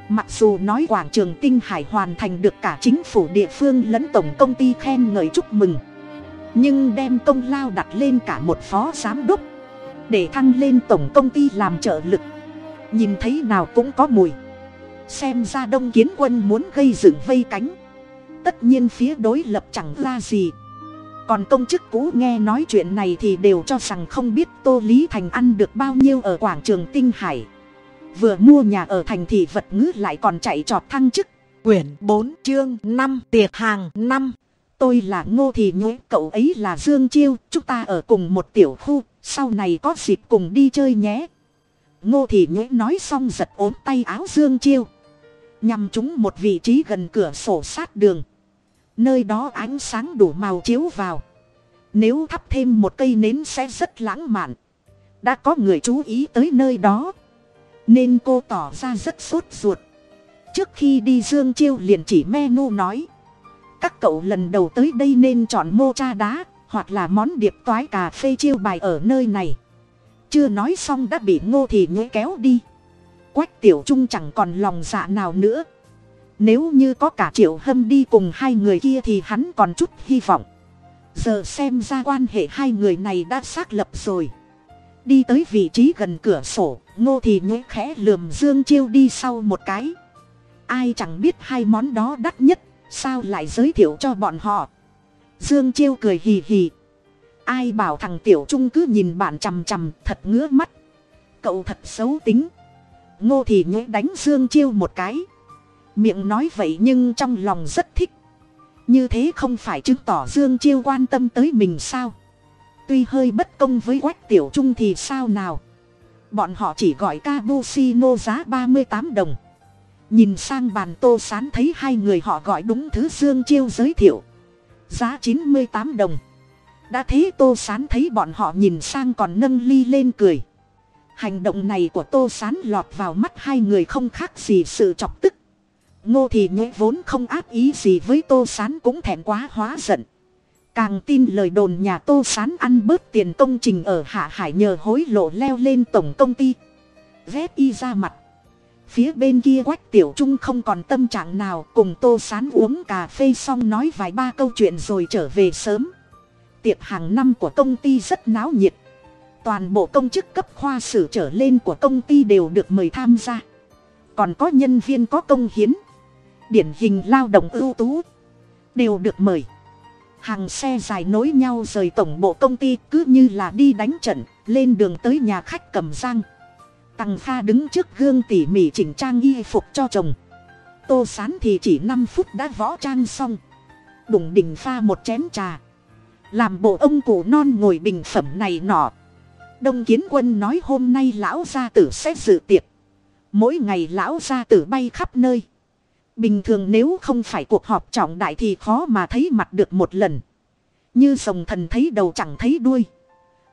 Mặc dù nói quảng trường tinh hải hoàn thành được cả chính phủ địa phương lẫn tổng công ty khen ngợi chúc mừng. Nhưng đem công lao đặt lên cả một phó giám đốc để thăng lên tổng công ty làm trợ lực. Nhìn thấy nào cũng có mùi. Xem ra đông kiến quân muốn gây dựng vây cánh. Tất nhiên phía đối lập chẳng ra gì. Còn công chức cũ nghe nói chuyện này thì đều cho rằng không biết tô lý thành ăn được bao nhiêu ở quảng trường tinh hải. Vừa mua nhà ở thành thị vật ngữ lại còn chạy trọt thăng chức. Quyển bốn chương năm tiệc hàng năm. Tôi là ngô thì nhối cậu ấy là dương chiêu chúng ta ở cùng một tiểu khu sau này có dịp cùng đi chơi nhé. Ngô Thị nhối nói xong giật ốm tay áo dương chiêu. Nhằm chúng một vị trí gần cửa sổ sát đường. Nơi đó ánh sáng đủ màu chiếu vào. Nếu thắp thêm một cây nến sẽ rất lãng mạn. Đã có người chú ý tới nơi đó. Nên cô tỏ ra rất sốt ruột. Trước khi đi dương chiêu liền chỉ menu nói. Các cậu lần đầu tới đây nên chọn mô cha đá hoặc là món điệp toái cà phê chiêu bài ở nơi này. Chưa nói xong đã bị ngô thì nhớ kéo đi. Quách tiểu trung chẳng còn lòng dạ nào nữa. Nếu như có cả triệu hâm đi cùng hai người kia thì hắn còn chút hy vọng. Giờ xem ra quan hệ hai người này đã xác lập rồi. Đi tới vị trí gần cửa sổ, ngô thì nhớ khẽ lườm dương chiêu đi sau một cái. Ai chẳng biết hai món đó đắt nhất, sao lại giới thiệu cho bọn họ? Dương chiêu cười hì hì. Ai bảo thằng tiểu trung cứ nhìn bạn chằm chằm, thật ngứa mắt. Cậu thật xấu tính. Ngô thì nhớ đánh dương chiêu một cái. Miệng nói vậy nhưng trong lòng rất thích. Như thế không phải chứng tỏ dương chiêu quan tâm tới mình sao? Tuy hơi bất công với quách tiểu trung thì sao nào? Bọn họ chỉ gọi cappuccino giá ba mươi tám đồng. Nhìn sang bàn tô sán thấy hai người họ gọi đúng thứ dương chiêu giới thiệu giá chín mươi tám đồng. Đã thế tô sán thấy bọn họ nhìn sang còn nâng ly lên cười. Hành động này của tô sán lọt vào mắt hai người không khác gì sự chọc tức. Ngô thì nhớ vốn không áp ý gì với tô sán cũng thẹn quá hóa giận. Càng tin lời đồn nhà tô sán ăn bớt tiền công trình ở hạ hải nhờ hối lộ leo lên tổng công ty. Ghép y ra mặt phía bên kia quách tiểu trung không còn tâm trạng nào, cùng tô sán uống cà phê xong nói vài ba câu chuyện rồi trở về sớm. Tiệc hàng năm của công ty rất náo nhiệt. Toàn bộ công chức cấp khoa sử trở lên của công ty đều được mời tham gia. Còn có nhân viên có công hiến, điển hình lao động ưu tú, đều được mời. Hàng xe dài nối nhau rời tổng bộ công ty cứ như là đi đánh trận, lên đường tới nhà khách cầm giang tăng pha đứng trước gương tỉ mỉ chỉnh trang y phục cho chồng. Tô sán thì chỉ năm phút đã võ trang xong. Đụng đỉnh pha một chén trà. Làm bộ ông cụ non ngồi bình phẩm này nọ. Đông kiến quân nói hôm nay lão gia tử sẽ dự tiệc. Mỗi ngày lão gia tử bay khắp nơi. Bình thường nếu không phải cuộc họp trọng đại thì khó mà thấy mặt được một lần. Như rồng thần thấy đầu chẳng thấy đuôi.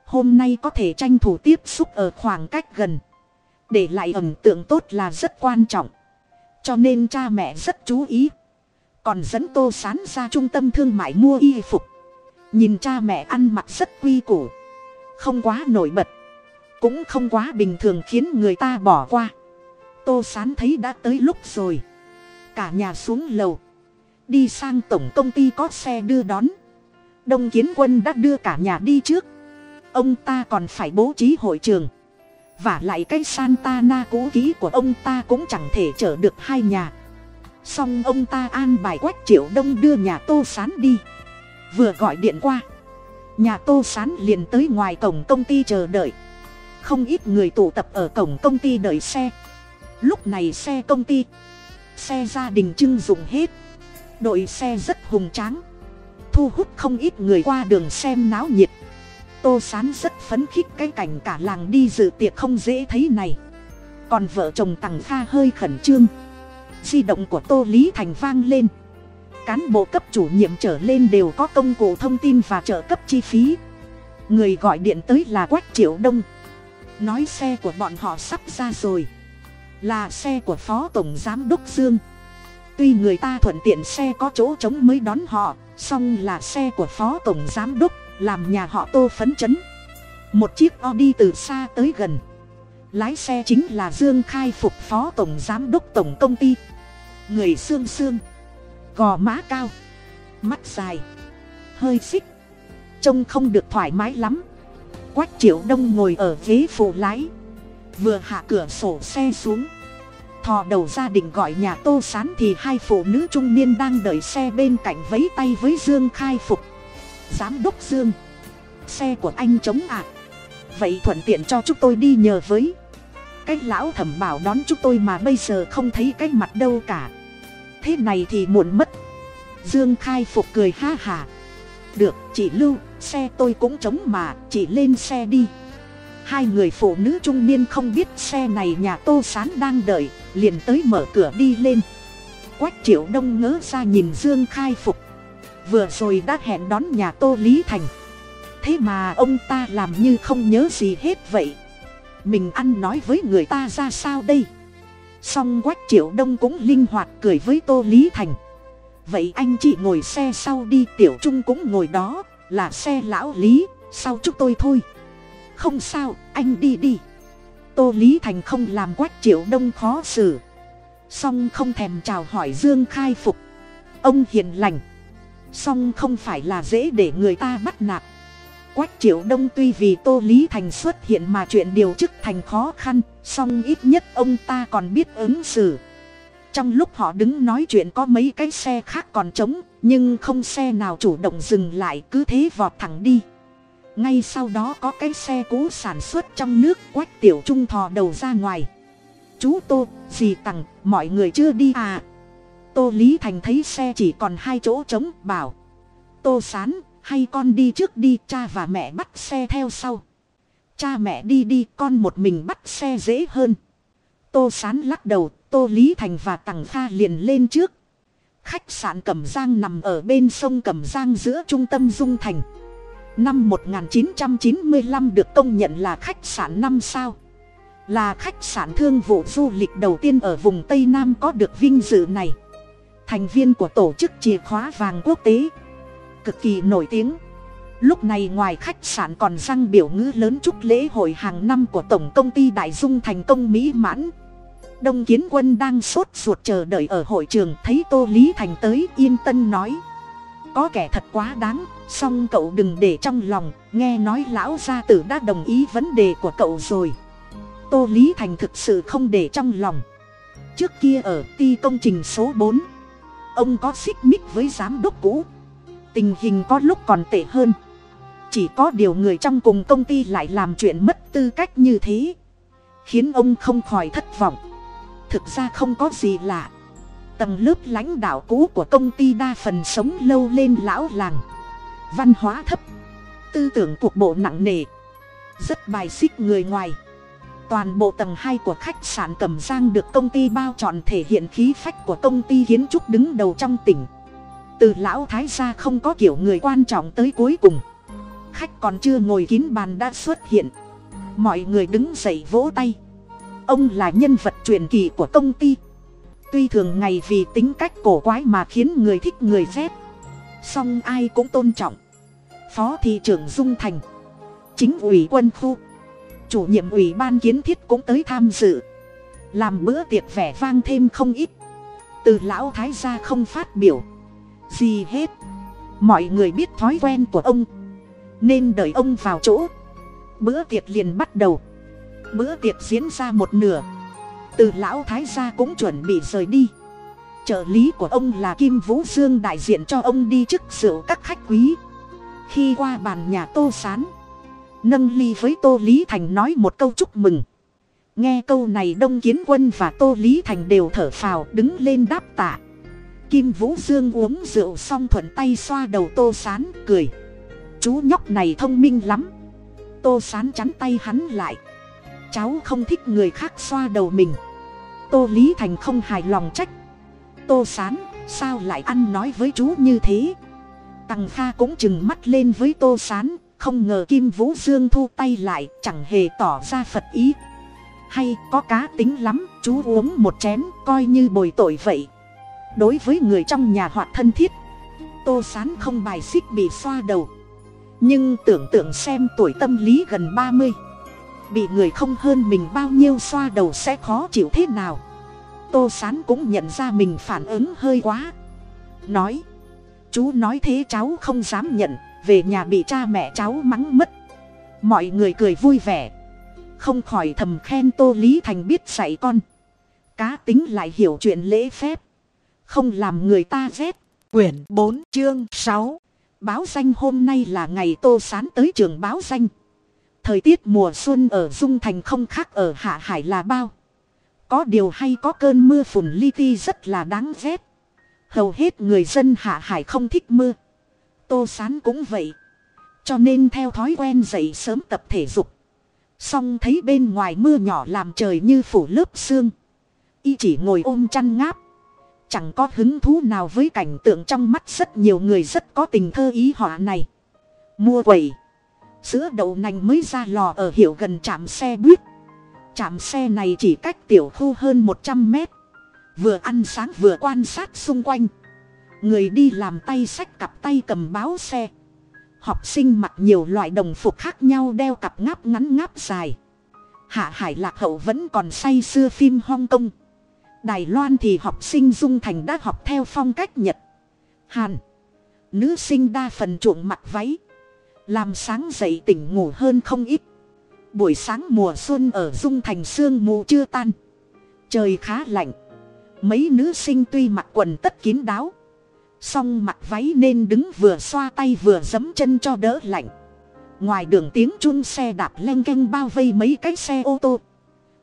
Hôm nay có thể tranh thủ tiếp xúc ở khoảng cách gần để lại ẩm tượng tốt là rất quan trọng. Cho nên cha mẹ rất chú ý. Còn dẫn tô sán ra trung tâm thương mại mua y phục. Nhìn cha mẹ ăn mặc rất quy củ. Không quá nổi bật. Cũng không quá bình thường khiến người ta bỏ qua. Tô sán thấy đã tới lúc rồi. Cả nhà xuống lầu. Đi sang tổng công ty có xe đưa đón. Đông kiến quân đã đưa cả nhà đi trước. Ông ta còn phải bố trí hội trường và lại cái santana cũ kỹ của ông ta cũng chẳng thể chở được hai nhà. Xong ông ta an bài quách triệu đông đưa nhà tô sán đi. Vừa gọi điện qua, nhà tô sán liền tới ngoài cổng công ty chờ đợi. Không ít người tụ tập ở cổng công ty đợi xe. Lúc này xe công ty, xe gia đình trưng dụng hết. Đội xe rất hùng tráng, thu hút không ít người qua đường xem náo nhiệt tô sán rất phấn khích cái cảnh cả làng đi dự tiệc không dễ thấy này. Còn vợ chồng tằng kha hơi khẩn trương. Di động của tô lý thành vang lên. Cán bộ cấp chủ nhiệm trở lên đều có công cụ thông tin và trợ cấp chi phí. Người gọi điện tới là quách triệu đông. Nói xe của bọn họ sắp ra rồi. Là xe của phó tổng giám đốc dương. Tuy người ta thuận tiện xe có chỗ trống mới đón họ, song là xe của phó tổng giám đốc làm nhà họ tô phấn chấn. Một chiếc audi từ xa tới gần. Lái xe chính là dương khai phục, phó tổng giám đốc tổng công ty. Người xương xương. Gò má cao. Mắt dài. Hơi xích. Trông không được thoải mái lắm. Quách triệu đông ngồi ở ghế phụ lái. Vừa hạ cửa sổ xe xuống. Thò đầu gia đình gọi nhà tô sán thì hai phụ nữ trung niên đang đợi xe bên cạnh vấy tay với dương khai phục giám đốc dương. Xe của anh chống ạ. Vậy thuận tiện cho chúng tôi đi nhờ với. Cái lão thẩm bảo đón chúng tôi mà bây giờ không thấy cái mặt đâu cả. Thế này thì muộn mất. Dương khai phục cười ha hả được, chị lưu, xe tôi cũng chống mà, chị lên xe đi. Hai người phụ nữ trung niên không biết xe này nhà tô sán đang đợi, liền tới mở cửa đi lên. Quách triệu đông ngớ ra nhìn dương khai phục vừa rồi đã hẹn đón nhà tô lý thành. Thế mà ông ta làm như không nhớ gì hết vậy. Mình ăn nói với người ta ra sao đây? Song quách triệu đông cũng linh hoạt cười với tô lý thành. Vậy anh chị ngồi xe sau đi, tiểu trung cũng ngồi đó, là xe lão lý, sau chúc tôi thôi. Không sao, anh đi đi. Tô lý thành không làm quách triệu đông khó xử. Song không thèm chào hỏi dương khai phục. Ông hiền lành song không phải là dễ để người ta bắt nạt. Quách triệu đông tuy vì tô lý thành xuất hiện mà chuyện điều chức thành khó khăn, song ít nhất ông ta còn biết ứng xử. Trong lúc họ đứng nói chuyện có mấy cái xe khác còn trống, nhưng không xe nào chủ động dừng lại cứ thế vọt thẳng đi. Ngay sau đó có cái xe cũ sản xuất trong nước quách tiểu trung thò đầu ra ngoài. Chú tô gì tằng, mọi người chưa đi à? Tô lý thành thấy xe chỉ còn hai chỗ trống, bảo, tô sán, hay con đi trước đi, cha và mẹ bắt xe theo sau. Cha mẹ đi đi, con một mình bắt xe dễ hơn. Tô sán lắc đầu, tô lý thành và tằng kha liền lên trước. Khách sạn cẩm giang nằm ở bên sông cẩm giang giữa trung tâm dung thành. Năm 1995 được công nhận là khách sạn năm sao. Là khách sạn thương vụ du lịch đầu tiên ở vùng tây nam có được vinh dự này thành viên của tổ chức chìa khóa vàng quốc tế. Cực kỳ nổi tiếng. Lúc này ngoài khách sạn còn răng biểu ngữ lớn chúc lễ hội hàng năm của tổng công ty đại dung thành công mỹ mãn. Đông kiến quân đang sốt ruột chờ đợi ở hội trường, thấy tô lý thành tới, yên tân nói. Có kẻ thật quá đáng, song cậu đừng để trong lòng, nghe nói lão gia tử đã đồng ý vấn đề của cậu rồi. Tô lý thành thực sự không để trong lòng. Trước kia ở ti công trình số bốn ông có xích mích với giám đốc cũ. Tình hình có lúc còn tệ hơn. Chỉ có điều người trong cùng công ty lại làm chuyện mất tư cách như thế. Khiến ông không khỏi thất vọng. Thực ra không có gì lạ. Tầng lớp lãnh đạo cũ của công ty đa phần sống lâu lên lão làng. Văn hóa thấp. Tư tưởng cuộc bộ nặng nề. Rất bài xích người ngoài toàn bộ tầng hai của khách sạn cẩm giang được công ty bao trọn thể hiện khí phách của công ty kiến trúc đứng đầu trong tỉnh. Từ lão thái gia không có kiểu người quan trọng tới cuối cùng. Khách còn chưa ngồi kín bàn đã xuất hiện. Mọi người đứng dậy vỗ tay. Ông là nhân vật truyền kỳ của công ty. Tuy thường ngày vì tính cách cổ quái mà khiến người thích người phép song ai cũng tôn trọng. Phó thị trưởng dung thành, chính ủy quân khu chủ nhiệm ủy ban kiến thiết cũng tới tham dự. Làm bữa tiệc vẻ vang thêm không ít. Từ lão thái gia không phát biểu. Gì hết. Mọi người biết thói quen của ông. Nên đợi ông vào chỗ. Bữa tiệc liền bắt đầu. Bữa tiệc diễn ra một nửa. Từ lão thái gia cũng chuẩn bị rời đi. Trợ lý của ông là kim vũ dương đại diện cho ông đi chức rượu các khách quý. Khi qua bàn nhà tô sán nâng ly với tô lý thành nói một câu chúc mừng. Nghe câu này đông kiến quân và tô lý thành đều thở phào, đứng lên đáp tạ. Kim vũ dương uống rượu xong thuận tay xoa đầu tô sán, cười. Chú nhóc này thông minh lắm. Tô sán chắn tay hắn lại. Cháu không thích người khác xoa đầu mình. Tô lý thành không hài lòng trách. Tô sán, sao lại ăn nói với chú như thế? Tằng kha cũng chừng mắt lên với tô sán không ngờ kim vũ dương thu tay lại, chẳng hề tỏ ra phật ý. Hay có cá tính lắm, chú uống một chén, coi như bồi tội vậy. Đối với người trong nhà họa thân thiết, tô sán không bài xích bị xoa đầu. Nhưng tưởng tượng xem tuổi tâm lý gần ba mươi, bị người không hơn mình bao nhiêu xoa đầu sẽ khó chịu thế nào? Tô sán cũng nhận ra mình phản ứng hơi quá. Nói, chú nói thế cháu không dám nhận về nhà bị cha mẹ cháu mắng mất. Mọi người cười vui vẻ. Không khỏi thầm khen tô lý thành biết dạy con. Cá tính lại hiểu chuyện lễ phép. Không làm người ta ghét Quyển bốn, chương sáu. Báo danh hôm nay là ngày tô sán tới trường báo danh. Thời tiết mùa xuân ở dung thành không khác ở hạ hải là bao. Có điều hay có cơn mưa phùn li ti rất là đáng ghét. Hầu hết người dân hạ hải không thích mưa tô sán cũng vậy. Cho nên theo thói quen dậy sớm tập thể dục. Xong thấy bên ngoài mưa nhỏ làm trời như phủ lớp sương y chỉ ngồi ôm chăn ngáp. Chẳng có hứng thú nào với cảnh tượng trong mắt rất nhiều người rất có tình thơ ý họa này. Mua quầy. Sữa đậu nành mới ra lò ở hiệu gần trạm xe buýt. Trạm xe này chỉ cách tiểu khu hơn một trăm mét. Vừa ăn sáng vừa quan sát xung quanh người đi làm tay sách cặp tay cầm báo xe. Học sinh mặc nhiều loại đồng phục khác nhau đeo cặp ngáp ngắn ngáp dài. Hạ hải lạc hậu vẫn còn say xưa phim hong kong. Đài loan thì học sinh dung thành đã học theo phong cách nhật. Hàn. Nữ sinh đa phần chuộng mặc váy. Làm sáng dậy tỉnh ngủ hơn không ít. Buổi sáng mùa xuân ở dung thành sương mù chưa tan. Trời khá lạnh. Mấy nữ sinh tuy mặc quần tất kín đáo song mặc váy nên đứng vừa xoa tay vừa giấm chân cho đỡ lạnh. Ngoài đường tiếng chun xe đạp len canh bao vây mấy cái xe ô tô.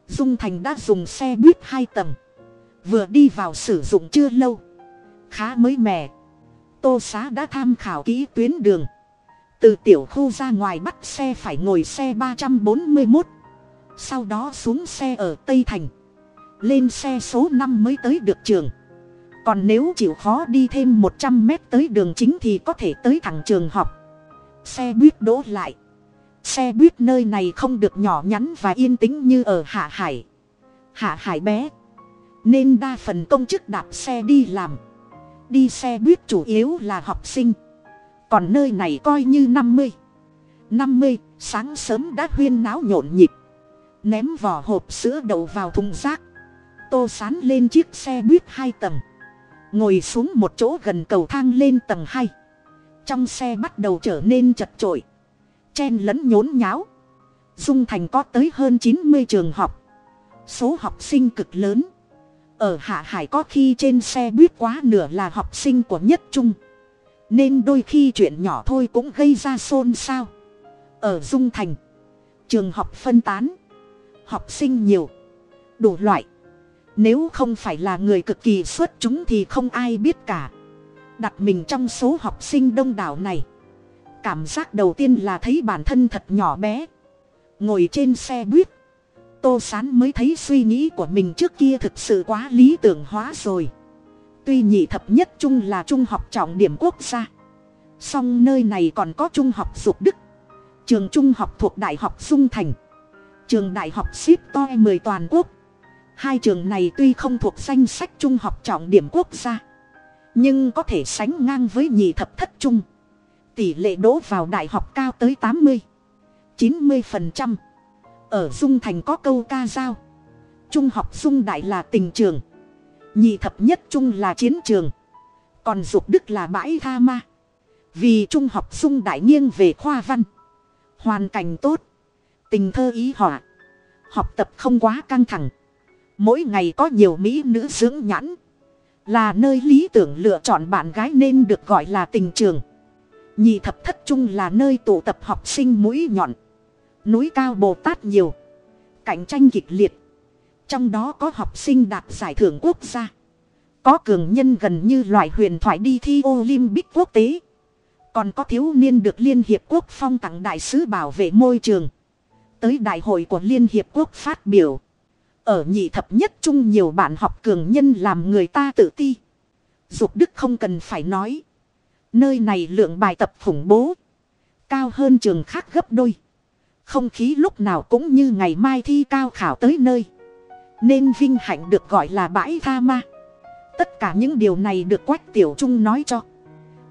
Dung thành đã dùng xe buýt hai tầng. Vừa đi vào sử dụng chưa lâu. Khá mới mẻ. Tô xá đã tham khảo kỹ tuyến đường. Từ tiểu khu ra ngoài bắt xe phải ngồi xe ba trăm bốn mươi một sau đó xuống xe ở tây thành. Lên xe số năm mới tới được trường còn nếu chịu khó đi thêm một trăm mét tới đường chính thì có thể tới thẳng trường học. Xe buýt đỗ lại. Xe buýt nơi này không được nhỏ nhắn và yên tĩnh như ở hạ hải. Hạ hải bé. Nên đa phần công chức đạp xe đi làm. Đi xe buýt chủ yếu là học sinh. Còn nơi này coi như năm mươi. Năm mươi, sáng sớm đã huyên náo nhộn nhịp. Ném vỏ hộp sữa đậu vào thùng rác. Tô sán lên chiếc xe buýt hai tầng ngồi xuống một chỗ gần cầu thang lên tầng hai. Trong xe bắt đầu trở nên chật trội chen lẫn nhốn nháo. Dung thành có tới hơn chín mươi trường học. Số học sinh cực lớn. Ở hạ hải có khi trên xe buýt quá nửa là học sinh của nhất trung. Nên đôi khi chuyện nhỏ thôi cũng gây ra xôn xao. Ở dung thành, trường học phân tán. Học sinh nhiều. Đủ loại nếu không phải là người cực kỳ xuất chúng thì không ai biết cả. Đặt mình trong số học sinh đông đảo này. Cảm giác đầu tiên là thấy bản thân thật nhỏ bé. Ngồi trên xe buýt. Tô sán mới thấy suy nghĩ của mình trước kia thực sự quá lý tưởng hóa rồi. Tuy nhị thập nhất trung là trung học trọng điểm quốc gia. Song nơi này còn có trung học dục đức. Trường trung học thuộc đại học dung thành. Trường đại học ship toi mười toàn quốc hai trường này tuy không thuộc danh sách trung học trọng điểm quốc gia, nhưng có thể sánh ngang với nhị thập thất trung. Tỷ lệ đỗ vào đại học cao tới tám mươi, chín mươi phần trăm. Ở dung thành có câu ca dao, trung học dung đại là tình trường, nhị thập nhất trung là chiến trường, còn dục đức là bãi tha ma. Vì trung học dung đại nghiêng về khoa văn, hoàn cảnh tốt, tình thơ ý họa, học tập không quá căng thẳng mỗi ngày có nhiều mỹ nữ dưỡng nhãn là nơi lý tưởng lựa chọn bạn gái nên được gọi là tình trường nhị thập thất trung là nơi tụ tập học sinh mũi nhọn núi cao bồ tát nhiều cạnh tranh kịch liệt trong đó có học sinh đạt giải thưởng quốc gia có cường nhân gần như loại huyền thoại đi thi Olympic quốc tế. Còn có thiếu niên được Liên Hiệp Quốc phong tặng đại sứ bảo vệ môi trường. Tới đại hội của Liên Hiệp Quốc phát biểu. Ở nhị thập nhất chung nhiều bạn học cường nhân làm người ta tự ti. Dục đức không cần phải nói. Nơi này lượng bài tập khủng bố. Cao hơn trường khác gấp đôi. Không khí lúc nào cũng như ngày mai thi cao khảo tới nơi. Nên vinh hạnh được gọi là bãi tha ma. Tất cả những điều này được Quách Tiểu Trung nói cho.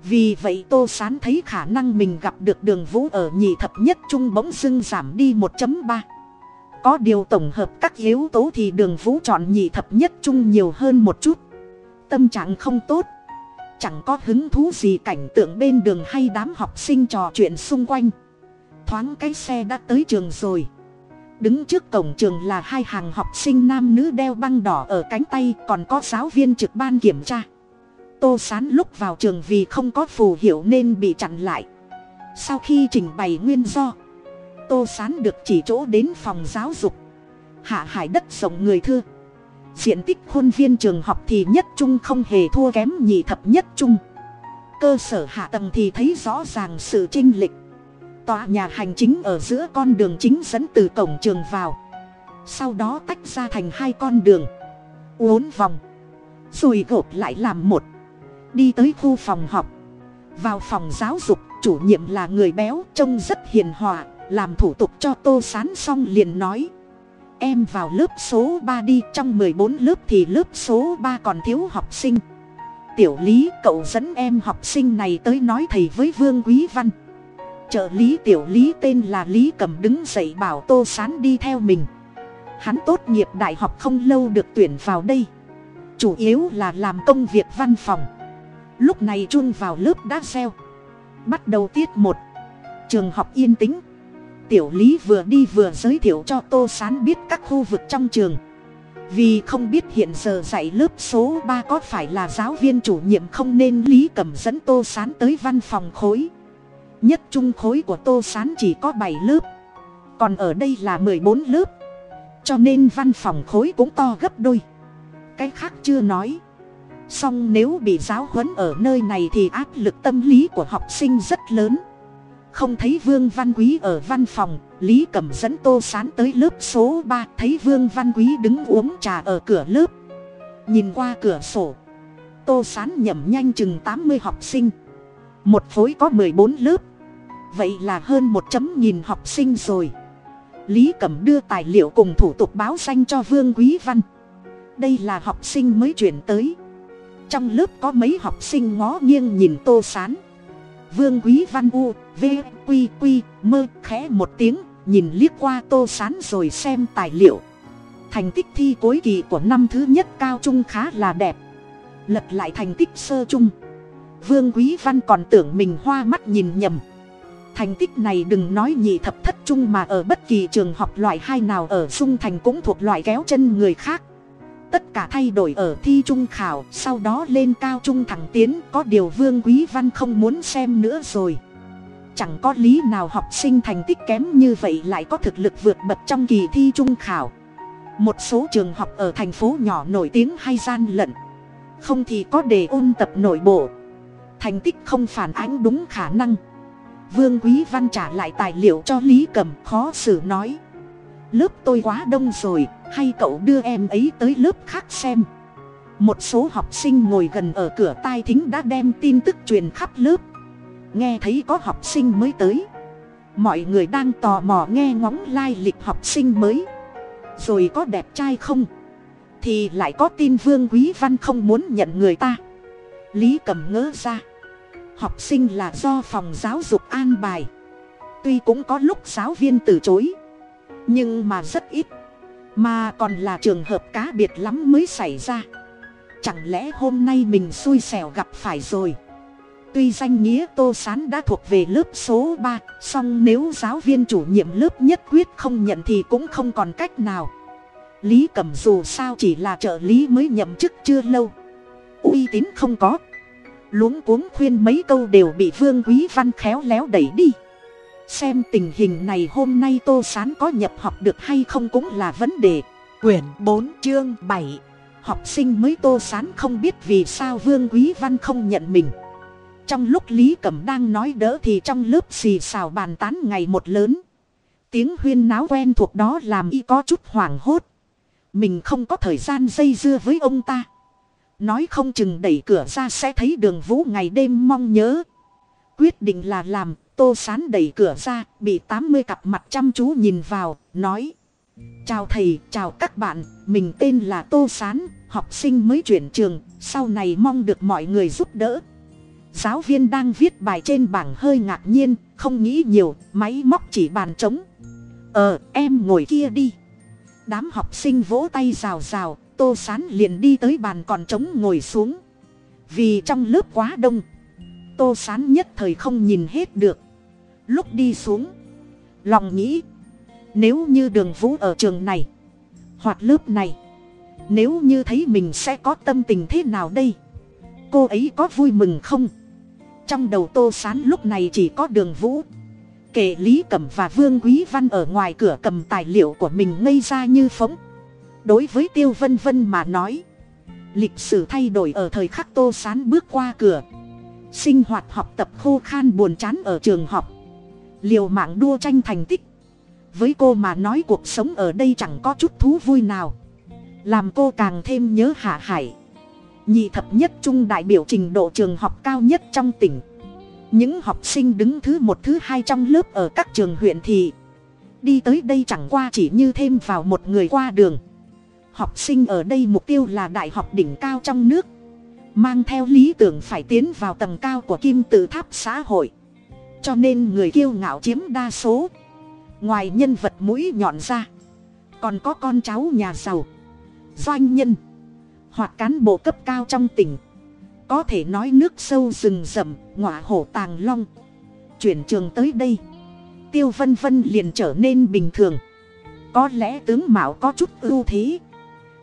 Vì vậy Tô Sán thấy khả năng mình gặp được đường vũ ở nhị thập nhất trung bỗng dưng giảm đi 1.3. Có điều tổng hợp các yếu tố thì đường vũ chọn nhị thập nhất trung nhiều hơn một chút. Tâm trạng không tốt. Chẳng có hứng thú gì cảnh tượng bên đường hay đám học sinh trò chuyện xung quanh. Thoáng cái xe đã tới trường rồi. Đứng trước cổng trường là hai hàng học sinh nam nữ đeo băng đỏ ở cánh tay còn có giáo viên trực ban kiểm tra. Tô sán lúc vào trường vì không có phù hiệu nên bị chặn lại. Sau khi trình bày nguyên do, Tô sán được chỉ chỗ đến phòng giáo dục. Hạ hải đất rộng người thưa. Diện tích khuôn viên trường học thì nhất trung không hề thua kém nhị thập nhất trung. Cơ sở hạ tầng thì thấy rõ ràng sự trinh lịch. Tòa nhà hành chính ở giữa con đường chính dẫn từ cổng trường vào. Sau đó tách ra thành hai con đường. Uốn vòng. Rồi gộp lại làm một. Đi tới khu phòng học. Vào phòng giáo dục, chủ nhiệm là người béo, trông rất hiền hòa, làm thủ tục cho tô sán xong liền nói. Em vào lớp số ba đi, trong bốn lớp thì lớp số ba còn thiếu học sinh. Tiểu lý cậu dẫn em học sinh này tới nói thầy với Vương Quý Văn. Trợ lý tiểu lý tên là lý cầm đứng dậy bảo tô sán đi theo mình. Hắn tốt nghiệp đại học không lâu được tuyển vào đây. Chủ yếu là làm công việc văn phòng. Lúc này chun vào lớp đã xeo bắt đầu tiết một. Trường học yên tĩnh tiểu lý vừa đi vừa giới thiệu cho tô sán biết các khu vực trong trường. Vì không biết hiện giờ dạy lớp số ba có phải là giáo viên chủ nhiệm không nên lý cầm dẫn tô sán tới văn phòng khối. Nhất trung khối của tô s á n chỉ có bảy lớp, còn ở đây là mười bốn lớp. Cho nên văn phòng khối cũng to gấp đôi. Cái khác chưa nói. Song nếu bị giáo huấn ở nơi này thì áp lực tâm lý của học sinh rất lớn không thấy vương văn quý ở văn phòng, lý cẩm dẫn tô sán tới lớp số ba, thấy vương văn quý đứng uống trà ở cửa lớp. Nhìn qua cửa sổ, tô sán nhẩm nhanh chừng tám mươi học sinh. Một phối có mười bốn lớp. Vậy là hơn một chấm nghìn học sinh rồi. Lý cẩm đưa tài liệu cùng thủ tục báo danh cho vương quý văn. Đây là học sinh mới chuyển tới. Trong lớp có mấy học sinh ngó nghiêng nhìn tô sán vương quý văn u, v q q mơ, khẽ một tiếng, nhìn liếc qua tô sán rồi xem tài liệu. Thành tích thi cuối kỳ của năm thứ nhất cao trung khá là đẹp. Lật lại thành tích sơ trung. Vương quý văn còn tưởng mình hoa mắt nhìn nhầm. Thành tích này đừng nói nhị thập thất trung mà ở bất kỳ trường học loại hai nào ở dung thành cũng thuộc loại kéo chân người khác tất cả thay đổi ở thi trung khảo, sau đó lên cao trung thẳng tiến, có điều vương quý văn không muốn xem nữa rồi. Chẳng có lý nào học sinh thành tích kém như vậy lại có thực lực vượt bậc trong kỳ thi trung khảo. Một số trường học ở thành phố nhỏ nổi tiếng hay gian lận. Không thì có đề ôn tập nội bộ. Thành tích không phản ánh đúng khả năng. Vương quý văn trả lại tài liệu cho lý cầm khó xử nói. Lớp tôi quá đông rồi hay cậu đưa em ấy tới lớp khác xem. Một số học sinh ngồi gần ở cửa tai thính đã đem tin tức truyền khắp lớp. Nghe thấy có học sinh mới tới. Mọi người đang tò mò nghe ngóng lai lịch học sinh mới. Rồi có đẹp trai không? Thì lại có tin vương quý văn không muốn nhận người ta. Lý cầm ngỡ ra. Học sinh là do phòng giáo dục an bài. Tuy cũng có lúc giáo viên từ chối. Nhưng mà rất ít mà còn là trường hợp cá biệt lắm mới xảy ra. Chẳng lẽ hôm nay mình xui xẻo gặp phải rồi? Tuy danh nghĩa tô sán đã thuộc về lớp số ba, song nếu giáo viên chủ nhiệm lớp nhất quyết không nhận thì cũng không còn cách nào. Lý cẩm dù sao chỉ là trợ lý mới nhậm chức chưa lâu. Uy tín không có. Luống cuống khuyên mấy câu đều bị vương quý văn khéo léo đẩy đi xem tình hình này hôm nay tô sán có nhập học được hay không cũng là vấn đề. Quyển bốn, chương bảy. Học sinh mới tô sán không biết vì sao vương quý văn không nhận mình. Trong lúc lý cẩm đang nói đỡ thì trong lớp xì xào bàn tán ngày một lớn. Tiếng huyên náo quen thuộc đó làm y có chút hoảng hốt. Mình không có thời gian dây dưa với ông ta. Nói không chừng đẩy cửa ra sẽ thấy đường vũ ngày đêm mong nhớ quyết định là làm, tô sán đẩy cửa ra, bị tám mươi cặp mặt chăm chú nhìn vào, nói. Chào thầy, chào các bạn, mình tên là tô sán, học sinh mới chuyển trường, sau này mong được mọi người giúp đỡ. Giáo viên đang viết bài trên bảng hơi ngạc nhiên, không nghĩ nhiều, máy móc chỉ bàn trống. Ờ em ngồi kia đi. Đám học sinh vỗ tay rào rào, tô sán liền đi tới bàn còn trống ngồi xuống. Vì trong lớp quá đông tô sán nhất thời không nhìn hết được. Lúc đi xuống, lòng nghĩ, nếu như đường vũ ở trường này, hoặc lớp này, nếu như thấy mình sẽ có tâm tình thế nào đây? Cô ấy có vui mừng không? Trong đầu tô sán lúc này chỉ có đường vũ. Kể lý cẩm và vương quý văn ở ngoài cửa cầm tài liệu của mình ngây ra như phóng. Đối với tiêu vân vân mà nói, lịch sử thay đổi ở thời khắc tô sán bước qua cửa sinh hoạt học tập khô khan buồn chán ở trường học. Liều mạng đua tranh thành tích. Với cô mà nói cuộc sống ở đây chẳng có chút thú vui nào. Làm cô càng thêm nhớ hạ hải. Nhị thập nhất trung đại biểu trình độ trường học cao nhất trong tỉnh. Những học sinh đứng thứ một, thứ hai trong lớp ở các trường huyện thì đi tới đây chẳng qua chỉ như thêm vào một người qua đường. Học sinh ở đây mục tiêu là đại học đỉnh cao trong nước mang theo lý tưởng phải tiến vào tầng cao của kim tự tháp xã hội. Cho nên người kiêu ngạo chiếm đa số. Ngoài nhân vật mũi nhọn ra, còn có con cháu nhà giàu, doanh nhân, hoặc cán bộ cấp cao trong tỉnh. Có thể nói nước sâu rừng rậm, ngọa hổ tàng long. Chuyển trường tới đây, tiêu vân vân liền trở nên bình thường. Có lẽ tướng mạo có chút ưu thế.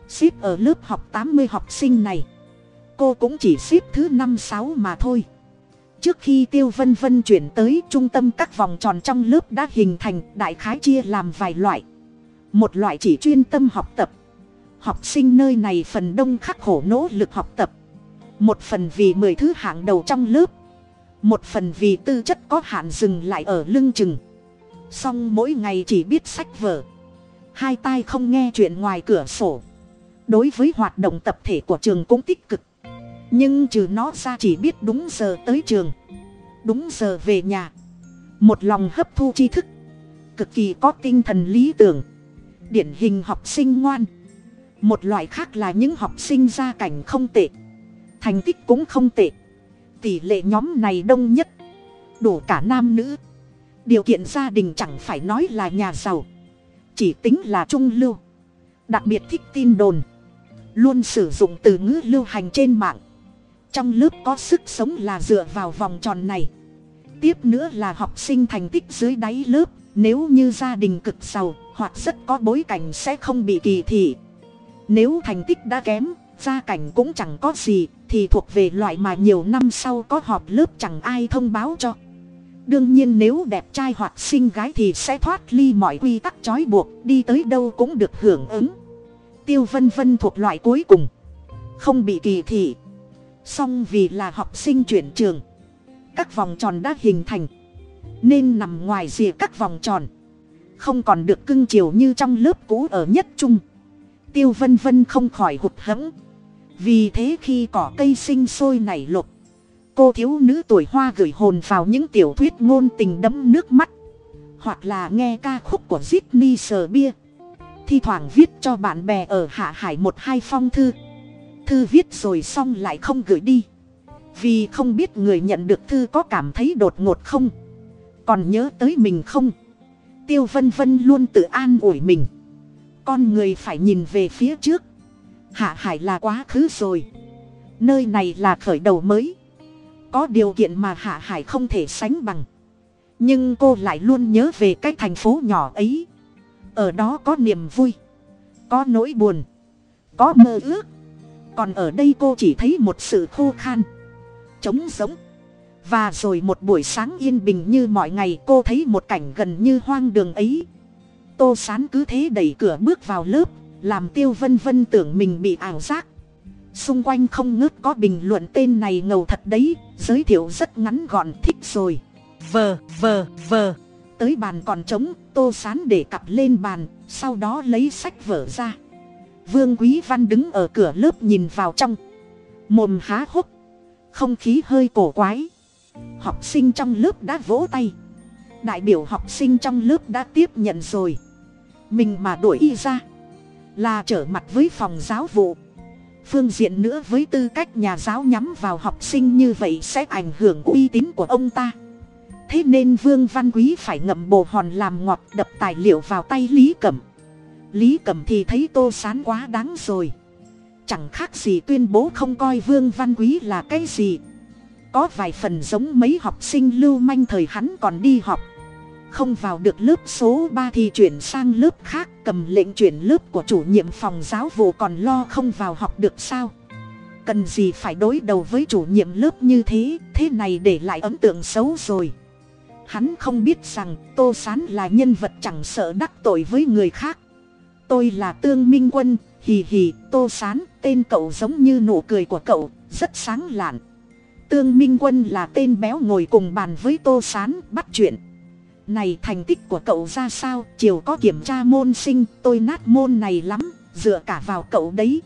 Ship ở lớp học tám mươi học sinh này cô cũng chỉ xếp thứ năm sáu mà thôi. Trước khi tiêu vân vân chuyển tới, trung tâm các vòng tròn trong lớp đã hình thành đại khái chia làm vài loại. Một loại chỉ chuyên tâm học tập. Học sinh nơi này phần đông khắc khổ nỗ lực học tập. Một phần vì mười thứ hạng đầu trong lớp. Một phần vì tư chất có hạn dừng lại ở lưng chừng. Song mỗi ngày chỉ biết sách vở. Hai tai không nghe chuyện ngoài cửa sổ. Đối với hoạt động tập thể của trường cũng tích cực nhưng trừ nó ra chỉ biết đúng giờ tới trường, đúng giờ về nhà. Một lòng hấp thu tri thức, cực kỳ có tinh thần lý tưởng, điển hình học sinh ngoan. Một loại khác là những học sinh gia cảnh không tệ, thành tích cũng không tệ. Tỷ lệ nhóm này đông nhất, đủ cả nam nữ. Điều kiện gia đình chẳng phải nói là nhà giàu, chỉ tính là trung lưu. Đặc biệt thích tin đồn, luôn sử dụng từ ngữ lưu hành trên mạng trong lớp có sức sống là dựa vào vòng tròn này. Tiếp nữa là học sinh thành tích dưới đáy lớp, nếu như gia đình cực giàu hoặc rất có bối cảnh sẽ không bị kỳ thị. Nếu thành tích đã kém, gia cảnh cũng chẳng có gì, thì thuộc về loại mà nhiều năm sau có họp lớp chẳng ai thông báo cho. Đương nhiên nếu đẹp trai hoặc xinh gái thì sẽ thoát ly mọi quy tắc trói buộc, đi tới đâu cũng được hưởng ứng. Tiêu vân vân thuộc loại cuối cùng. Không bị kỳ thị song vì là học sinh chuyển trường, các vòng tròn đã hình thành, nên nằm ngoài rìa các vòng tròn, không còn được cưng chiều như trong lớp cũ ở nhất trung. Tiêu vân vân không khỏi hụt hẫng, vì thế khi cỏ cây sinh sôi nảy lục cô thiếu nữ tuổi hoa gửi hồn vào những tiểu thuyết ngôn tình đẫm nước mắt, hoặc là nghe ca khúc của Sydney sờ bia, thi thoảng viết cho bạn bè ở hạ hải một hai phong thư thư viết rồi xong lại không gửi đi. Vì không biết người nhận được thư có cảm thấy đột ngột không? Còn nhớ tới mình không? Tiêu vân vân luôn tự an ủi mình. Con người phải nhìn về phía trước. Hạ hải là quá khứ rồi. Nơi này là khởi đầu mới. Có điều kiện mà hạ hải không thể sánh bằng. Nhưng cô lại luôn nhớ về cái thành phố nhỏ ấy. Ở đó có niềm vui, có nỗi buồn, có mơ ước còn ở đây cô chỉ thấy một sự khô khan, trống rỗng. Và rồi một buổi sáng yên bình như mọi ngày, cô thấy một cảnh gần như hoang đường ấy. Tô sán cứ thế đẩy cửa bước vào lớp, làm tiêu vân vân tưởng mình bị ảo giác. Xung quanh không ngớt có bình luận tên này ngầu thật đấy, giới thiệu rất ngắn gọn, thích rồi. Vờ vờ vờ tới bàn còn trống, tô sán để cặp lên bàn, sau đó lấy sách vở ra vương quý văn đứng ở cửa lớp nhìn vào trong. Mồm há hốc. Không khí hơi cổ quái. Học sinh trong lớp đã vỗ tay. Đại biểu học sinh trong lớp đã tiếp nhận rồi. Mình mà đuổi y ra. Là trở mặt với phòng giáo vụ. Phương diện nữa với tư cách nhà giáo nhắm vào học sinh như vậy sẽ ảnh hưởng uy tín của ông ta. Thế nên vương văn quý phải ngậm bồ hòn làm ngọt đập tài liệu vào tay lý cẩm lý cẩm thì thấy tô sán quá đáng rồi. Chẳng khác gì tuyên bố không coi vương văn quý là cái gì. Có vài phần giống mấy học sinh lưu manh thời hắn còn đi học. Không vào được lớp số ba thì chuyển sang lớp khác, cầm lệnh chuyển lớp của chủ nhiệm phòng giáo vụ còn lo không vào học được sao? Cần gì phải đối đầu với chủ nhiệm lớp như thế thế này để lại ấn tượng xấu rồi. Hắn không biết rằng tô s á n là nhân vật chẳng sợ đắc tội với người khác tôi là tương minh quân, hì hì, tô s á n tên cậu giống như nụ cười của cậu, rất sáng lạn. Tương minh quân là tên béo ngồi cùng bàn với tô s á n bắt chuyện. Này, thành tích của cậu ra sao? Chiều có kiểm tra môn sinh, tôi nát môn này lắm, dựa cả vào cậu đấy.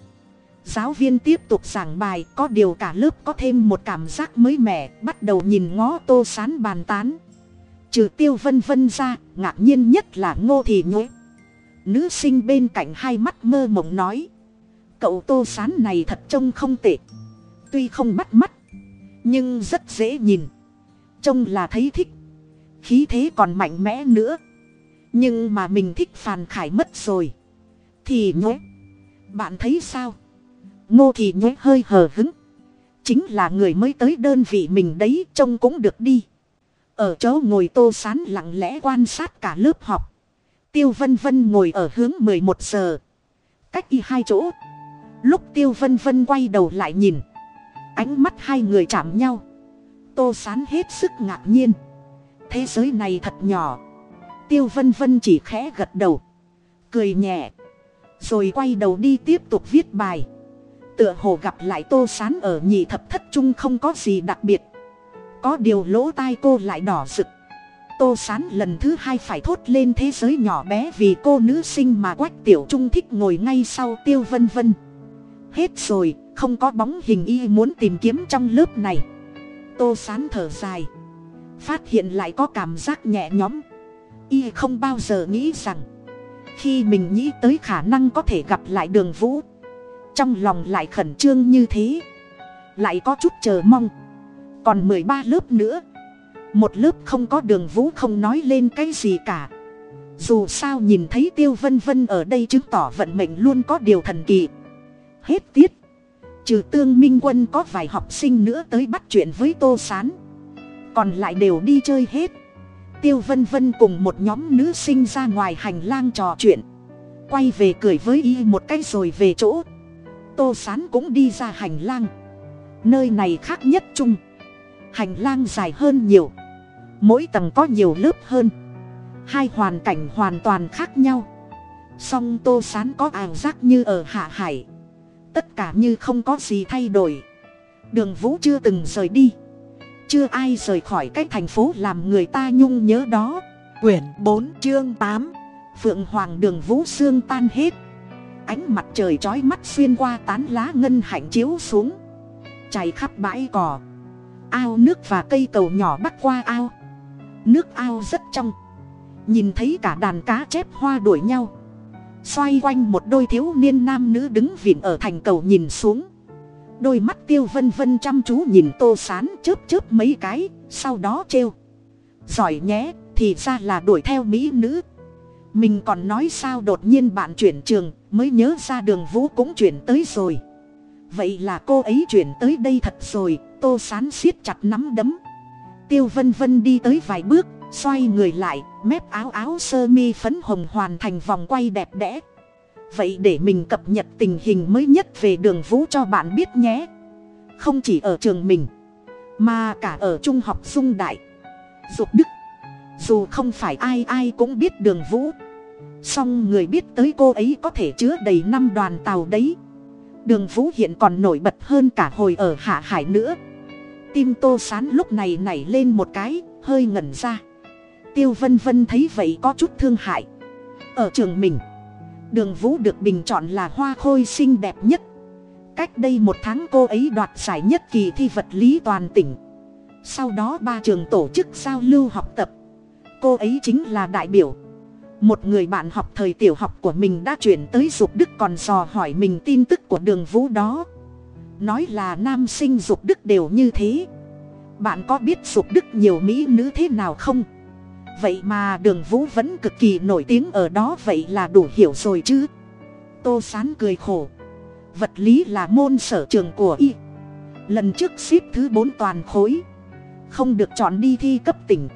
Giáo viên tiếp tục giảng bài, có điều cả lớp có thêm một cảm giác mới mẻ, bắt đầu nhìn ngó tô sán bàn tán. Trừ tiêu vân vân ra, ngạc nhiên nhất là ngô thị nhuế nữ sinh bên cạnh hai mắt mơ mộng nói. Cậu tô sán này thật trông không tệ. Tuy không bắt mắt, nhưng rất dễ nhìn. Trông là thấy thích. Khí thế còn mạnh mẽ nữa. Nhưng mà mình thích phàn khải mất rồi. Thì nhé bạn thấy sao? Ngô thì nhé hơi hờ hứng. Chính là người mới tới đơn vị mình đấy, trông cũng được đi. Ở chỗ ngồi tô sán lặng lẽ quan sát cả lớp học tiêu vân vân ngồi ở hướng mười một giờ. Cách y hai chỗ. Lúc tiêu vân vân quay đầu lại nhìn. Ánh mắt hai người chạm nhau. Tô sán hết sức ngạc nhiên. Thế giới này thật nhỏ. Tiêu vân vân chỉ khẽ gật đầu. Cười nhẹ. Rồi quay đầu đi tiếp tục viết bài. Tựa hồ gặp lại tô sán ở nhị thập thất trung không có gì đặc biệt. Có điều lỗ tai cô lại đỏ rực tô sán lần thứ hai phải thốt lên thế giới nhỏ bé vì cô nữ sinh mà quách tiểu trung thích ngồi ngay sau tiêu vân vân. Hết rồi, không có bóng hình y muốn tìm kiếm trong lớp này. Tô sán thở dài. Phát hiện lại có cảm giác nhẹ nhõm. Y không bao giờ nghĩ rằng, khi mình nghĩ tới khả năng có thể gặp lại đường vũ, trong lòng lại khẩn trương như thế. Lại có chút chờ mong. Còn mười ba lớp nữa một lớp không có đường vũ không nói lên cái gì cả. Dù sao nhìn thấy tiêu vân vân ở đây chứng tỏ vận mệnh luôn có điều thần kỳ. Hết tiết. Trừ tương minh quân có vài học sinh nữa tới bắt chuyện với tô s á n còn lại đều đi chơi hết. Tiêu vân vân cùng một nhóm nữ sinh ra ngoài hành lang trò chuyện. Quay về cười với y một cái rồi về chỗ. Tô sán cũng đi ra hành lang. Nơi này khác nhất chung hành lang dài hơn nhiều. Mỗi tầng có nhiều lớp hơn. Hai hoàn cảnh hoàn toàn khác nhau. Song tô sán có ảo giác như ở hạ hải. Tất cả như không có gì thay đổi. Đường vũ chưa từng rời đi. Chưa ai rời khỏi cái thành phố làm người ta nhung nhớ đó. Quyển bốn, chương tám. Phượng hoàng đường vũ xương tan hết. Ánh mặt trời trói mắt xuyên qua tán lá ngân hạnh chiếu xuống. Chảy khắp bãi cỏ ao nước và cây cầu nhỏ bắc qua ao. Nước ao rất trong. Nhìn thấy cả đàn cá chép hoa đuổi nhau. Xoay quanh một đôi thiếu niên nam nữ đứng vịn ở thành cầu nhìn xuống. Đôi mắt tiêu vân vân chăm chú nhìn tô sán chớp chớp mấy cái, sau đó trêu. Giỏi nhé, thì ra là đuổi theo mỹ nữ. Mình còn nói sao đột nhiên bạn chuyển trường, mới nhớ ra đường vũ cũng chuyển tới rồi. Vậy là cô ấy chuyển tới đây thật rồi tô sán siết chặt nắm đấm. Tiêu vân vân đi tới vài bước, xoay người lại, mép áo áo sơ mi phấn hồng hoàn thành vòng quay đẹp đẽ. Vậy để mình cập nhật tình hình mới nhất về đường vũ cho bạn biết nhé. Không chỉ ở trường mình, mà cả ở trung học dung đại. Dục đức, dù không phải ai ai cũng biết đường vũ. Song người biết tới cô ấy có thể chứa đầy năm đoàn tàu đấy. Đường vũ hiện còn nổi bật hơn cả hồi ở hạ hải nữa tim tô sán lúc này nảy lên một cái, hơi ngẩn ra. Tiêu vân vân thấy vậy có chút thương hại. Ở trường mình, đường vũ được bình chọn là hoa khôi xinh đẹp nhất. Cách đây một tháng cô ấy đoạt giải nhất kỳ thi vật lý toàn tỉnh. Sau đó ba trường tổ chức giao lưu học tập. Cô ấy chính là đại biểu. Một người bạn học thời tiểu học của mình đã chuyển tới dục đức còn dò hỏi mình tin tức của đường vũ đó nói là nam sinh dục đức đều như thế. Bạn có biết dục đức nhiều mỹ nữ thế nào không? Vậy mà đường vũ vẫn cực kỳ nổi tiếng ở đó, vậy là đủ hiểu rồi chứ. Tô sán cười khổ. Vật lý là môn sở trường của y. Lần trước ship thứ bốn toàn khối. Không được chọn đi thi cấp tỉnh.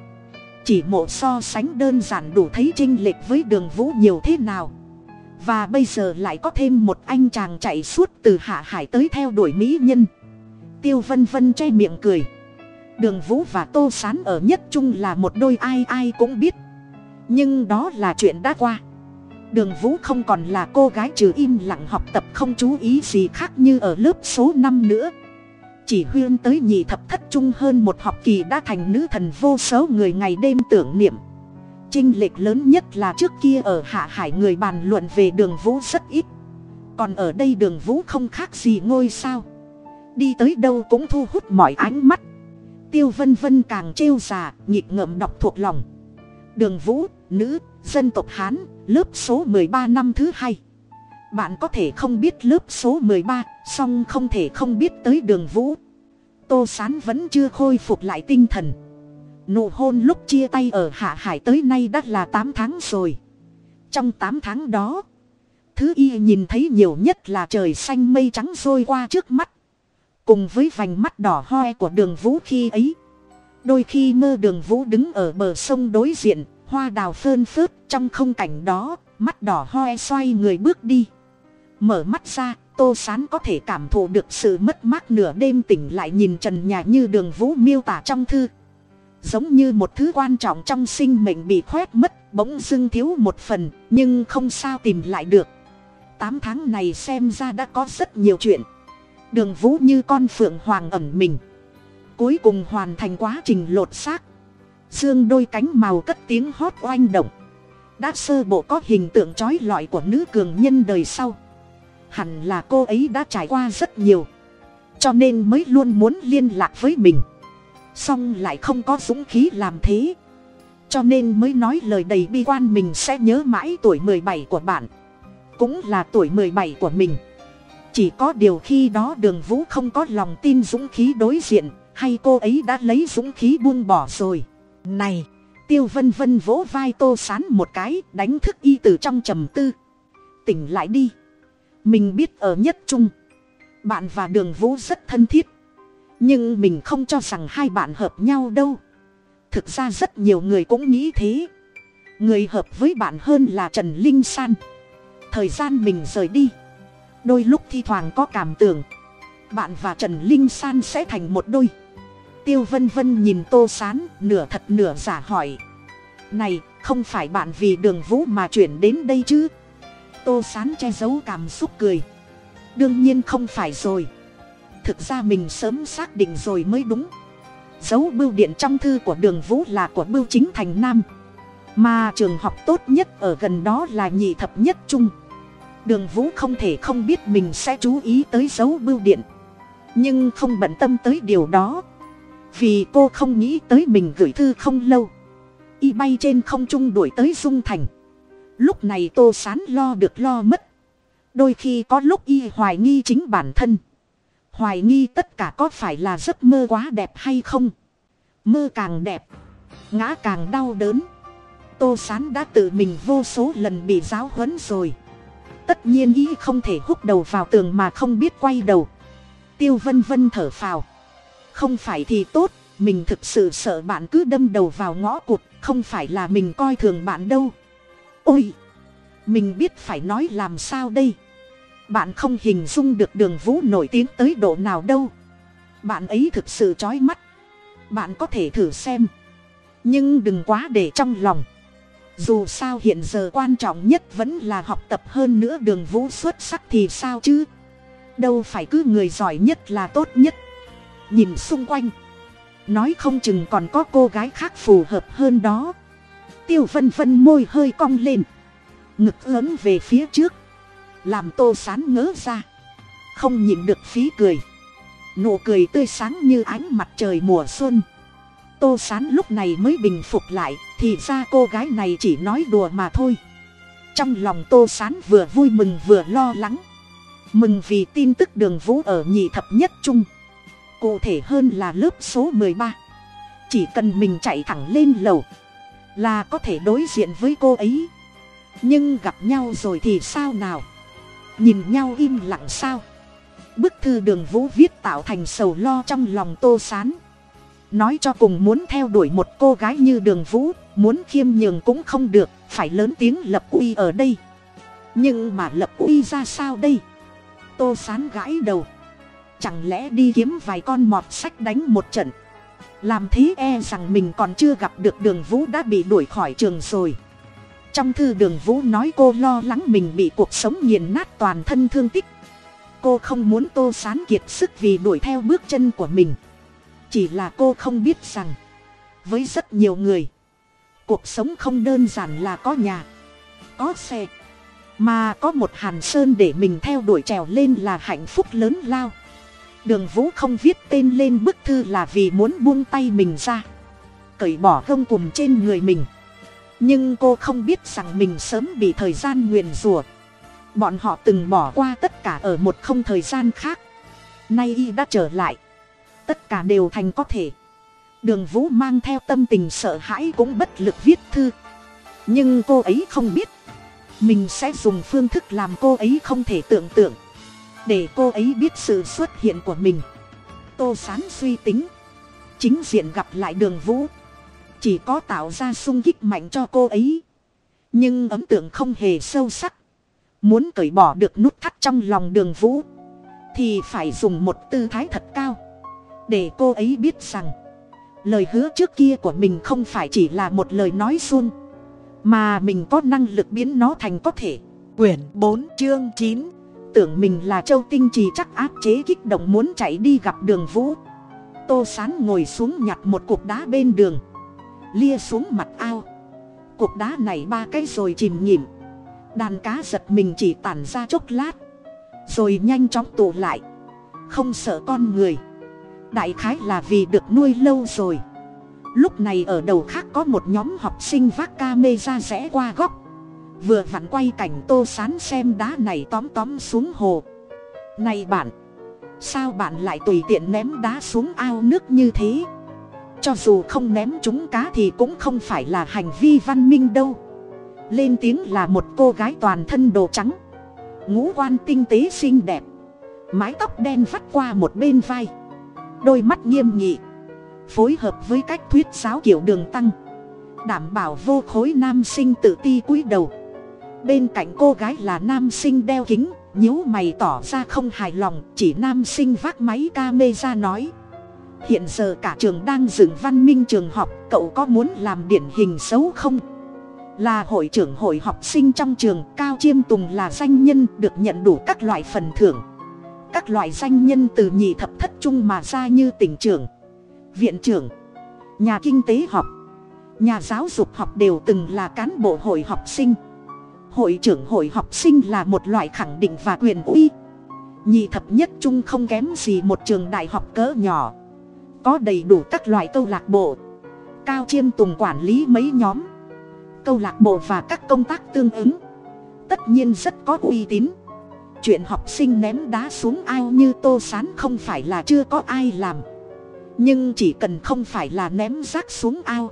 Chỉ mộ so sánh đơn giản đủ thấy chênh lệch với đường vũ nhiều thế nào và bây giờ lại có thêm một anh chàng chạy suốt từ hạ hải tới theo đuổi mỹ nhân. Tiêu vân vân che miệng cười. Đường vũ và tô s á n ở nhất trung là một đôi ai ai cũng biết. Nhưng đó là chuyện đã qua. Đường vũ không còn là cô gái trừ im lặng học tập không chú ý gì khác như ở lớp số năm nữa. Chỉ huyên tới nhị thập thất trung hơn một học kỳ đã thành nữ thần vô số người ngày đêm tưởng niệm chênh lệch lớn nhất là trước kia ở hạ hải người bàn luận về đường vũ rất ít. Còn ở đây đường vũ không khác gì ngôi sao. Đi tới đâu cũng thu hút mọi ánh mắt. Tiêu vân vân càng trêu già nhịp ngậm đọc thuộc lòng. Đường vũ, nữ, dân tộc hán, lớp số mười ba năm thứ hai. Bạn có thể không biết lớp số mười ba, song không thể không biết tới đường vũ. Tô sán vẫn chưa khôi phục lại tinh thần nụ hôn lúc chia tay ở hạ hải tới nay đã là tám tháng rồi. Trong tám tháng đó, thứ y nhìn thấy nhiều nhất là trời xanh mây trắng rôi qua trước mắt. Cùng với vành mắt đỏ hoe của đường vũ khi ấy. Đôi khi mơ đường vũ đứng ở bờ sông đối diện, hoa đào phơn phớt trong không cảnh đó, mắt đỏ hoe xoay người bước đi. Mở mắt ra, tô sán có thể cảm thụ được sự mất mát nửa đêm tỉnh lại nhìn trần nhà như đường vũ miêu tả trong thư giống như một thứ quan trọng trong sinh mệnh bị khoét mất, bỗng dưng thiếu một phần, nhưng không sao tìm lại được. Tám tháng này xem ra đã có rất nhiều chuyện. Đường vũ như con phượng hoàng ẩn mình. Cuối cùng hoàn thành quá trình lột xác. Dương đôi cánh màu cất tiếng hót oanh động. Đã sơ bộ có hình tượng trói lọi của nữ cường nhân đời sau. Hẳn là cô ấy đã trải qua rất nhiều. Cho nên mới luôn muốn liên lạc với mình song lại không có dũng khí làm thế. Cho nên mới nói lời đầy bi quan mình sẽ nhớ mãi tuổi mười bảy của bạn. Cũng là tuổi mười bảy của mình. Chỉ có điều khi đó đường vũ không có lòng tin dũng khí đối diện, hay cô ấy đã lấy dũng khí buông bỏ rồi. Này, tiêu vân vân vỗ vai tô sán một cái, đánh thức y từ trong trầm tư. Tỉnh lại đi. Mình biết ở nhất trung. Bạn và đường vũ rất thân thiết nhưng mình không cho rằng hai bạn hợp nhau đâu. Thực ra rất nhiều người cũng nghĩ thế. Người hợp với bạn hơn là trần linh san. Thời gian mình rời đi, đôi lúc thi thoảng có cảm tưởng, bạn và trần linh san sẽ thành một đôi. Tiêu vân vân nhìn tô sán, nửa thật nửa giả hỏi, này, không phải bạn vì đường vũ mà chuyển đến đây chứ? Tô sán che giấu cảm xúc cười, đương nhiên không phải rồi thực ra mình sớm xác định rồi mới đúng. Dấu bưu điện trong thư của đường vũ là của bưu chính thành nam. Mà trường học tốt nhất ở gần đó là nhị thập nhất trung. Đường vũ không thể không biết mình sẽ chú ý tới dấu bưu điện. Nhưng không bận tâm tới điều đó. Vì cô không nghĩ tới mình gửi thư không lâu. Y bay trên không trung đuổi tới dung thành. Lúc này tô sán lo được lo mất. Đôi khi có lúc y hoài nghi chính bản thân hoài nghi tất cả có phải là giấc mơ quá đẹp hay không? Mơ càng đẹp, ngã càng đau đớn. Tô sán đã tự mình vô số lần bị giáo huấn rồi. Tất nhiên y không thể hút đầu vào tường mà không biết quay đầu. Tiêu vân vân thở phào. Không phải thì tốt, mình thực sự sợ bạn cứ đâm đầu vào ngõ cụt, không phải là mình coi thường bạn đâu. Ôi! Mình biết phải nói làm sao đây? Bạn không hình dung được đường vũ nổi tiếng tới độ nào đâu. Bạn ấy thực sự trói mắt. Bạn có thể thử xem. Nhưng đừng quá để trong lòng. Dù sao hiện giờ quan trọng nhất vẫn là học tập hơn nữa đường vũ xuất sắc thì sao chứ? Đâu phải cứ người giỏi nhất là tốt nhất. Nhìn xung quanh. Nói không chừng còn có cô gái khác phù hợp hơn đó. Tiêu vân vân môi hơi cong lên. Ngực lớn về phía trước làm tô sán ngỡ ra. Không nhịn được phí cười. Nụ cười tươi sáng như ánh mặt trời mùa xuân. Tô sán lúc này mới bình phục lại, thì ra cô gái này chỉ nói đùa mà thôi. Trong lòng tô sán vừa vui mừng vừa lo lắng. Mừng vì tin tức đường vũ ở nhị thập nhất trung. Cụ thể hơn là lớp số mười ba. Chỉ cần mình chạy thẳng lên lầu, là có thể đối diện với cô ấy. Nhưng gặp nhau rồi thì sao nào? Nhìn nhau im lặng sao? Bức thư đường vũ viết tạo thành sầu lo trong lòng tô sán. Nói cho cùng muốn theo đuổi một cô gái như đường vũ, muốn khiêm nhường cũng không được, phải lớn tiếng lập uy ở đây. Nhưng mà lập uy ra sao đây? Tô sán gãi đầu. Chẳng lẽ đi kiếm vài con mọt sách đánh một trận? Làm thế e rằng mình còn chưa gặp được đường vũ đã bị đuổi khỏi trường rồi trong thư đường vũ nói cô lo lắng mình bị cuộc sống nghiền nát toàn thân thương tích. Cô không muốn tô sán kiệt sức vì đuổi theo bước chân của mình. Chỉ là cô không biết rằng, với rất nhiều người, cuộc sống không đơn giản là có nhà, có xe, mà có một hàn sơn để mình theo đuổi trèo lên là hạnh phúc lớn lao. Đường vũ không viết tên lên bức thư là vì muốn buông tay mình ra, cởi bỏ gông cùm trên người mình nhưng cô không biết rằng mình sớm bị thời gian nguyền rủa. Bọn họ từng bỏ qua tất cả ở một không thời gian khác. Nay y đã trở lại. Tất cả đều thành có thể. Đường vũ mang theo tâm tình sợ hãi cũng bất lực viết thư. Nhưng cô ấy không biết. Mình sẽ dùng phương thức làm cô ấy không thể tưởng tượng. Để cô ấy biết sự xuất hiện của mình. Tô sán suy tính. Chính diện gặp lại đường vũ chỉ có tạo ra sung kích mạnh cho cô ấy. Nhưng ấn tượng không hề sâu sắc. Muốn cởi bỏ được nút thắt trong lòng đường vũ, thì phải dùng một tư thái thật cao. Để cô ấy biết rằng, lời hứa trước kia của mình không phải chỉ là một lời nói suông mà mình có năng lực biến nó thành có thể. Quyển bốn, chương chín, tưởng mình là châu tinh trì chắc áp chế kích động muốn chạy đi gặp đường vũ. Tô sán ngồi xuống nhặt một cục đá bên đường lia xuống mặt ao. Cục đá này ba cái rồi chìm nhìm đàn cá giật mình chỉ tản ra chốc lát. Rồi nhanh chóng tụ lại. Không sợ con người. Đại khái là vì được nuôi lâu rồi. Lúc này ở đầu khác có một nhóm học sinh vác ca mê ra rẽ qua góc. Vừa vặn quay cảnh tô sán xem đá này tóm tóm xuống hồ. Này bạn, sao bạn lại tùy tiện ném đá xuống ao nước như thế? Cho dù không ném chúng cá thì cũng không phải là hành vi văn minh đâu. Lên tiếng là một cô gái toàn thân đồ trắng, ngũ quan tinh tế xinh đẹp, mái tóc đen vắt qua một bên vai, đôi mắt nghiêm nghị, phối hợp với cách thuyết giáo kiểu đường tăng, đảm bảo vô khối nam sinh tự ti cúi đầu. Bên cạnh cô gái là nam sinh đeo kính, nhíu mày tỏ ra không hài lòng, chỉ nam sinh vác máy ca mê ra nói hiện giờ cả trường đang dựng văn minh trường học, cậu có muốn làm điển hình xấu không? Là hội trưởng hội học sinh trong trường, cao chiêm tùng là danh nhân, được nhận đủ các loại phần thưởng. Các loại danh nhân từ nhị thập thất trung mà ra như tỉnh trưởng, viện trưởng, nhà kinh tế học, nhà giáo dục học đều từng là cán bộ hội học sinh. Hội trưởng hội học sinh là một loại khẳng định và quyền uy. Nhị thập nhất trung không kém gì một trường đại học cỡ nhỏ có đầy đủ các loại câu lạc bộ. Cao chiêm tùng quản lý mấy nhóm. Câu lạc bộ và các công tác tương ứng. Tất nhiên rất có uy tín. Chuyện học sinh ném đá xuống ao như tô sán không phải là chưa có ai làm. Nhưng chỉ cần không phải là ném rác xuống ao,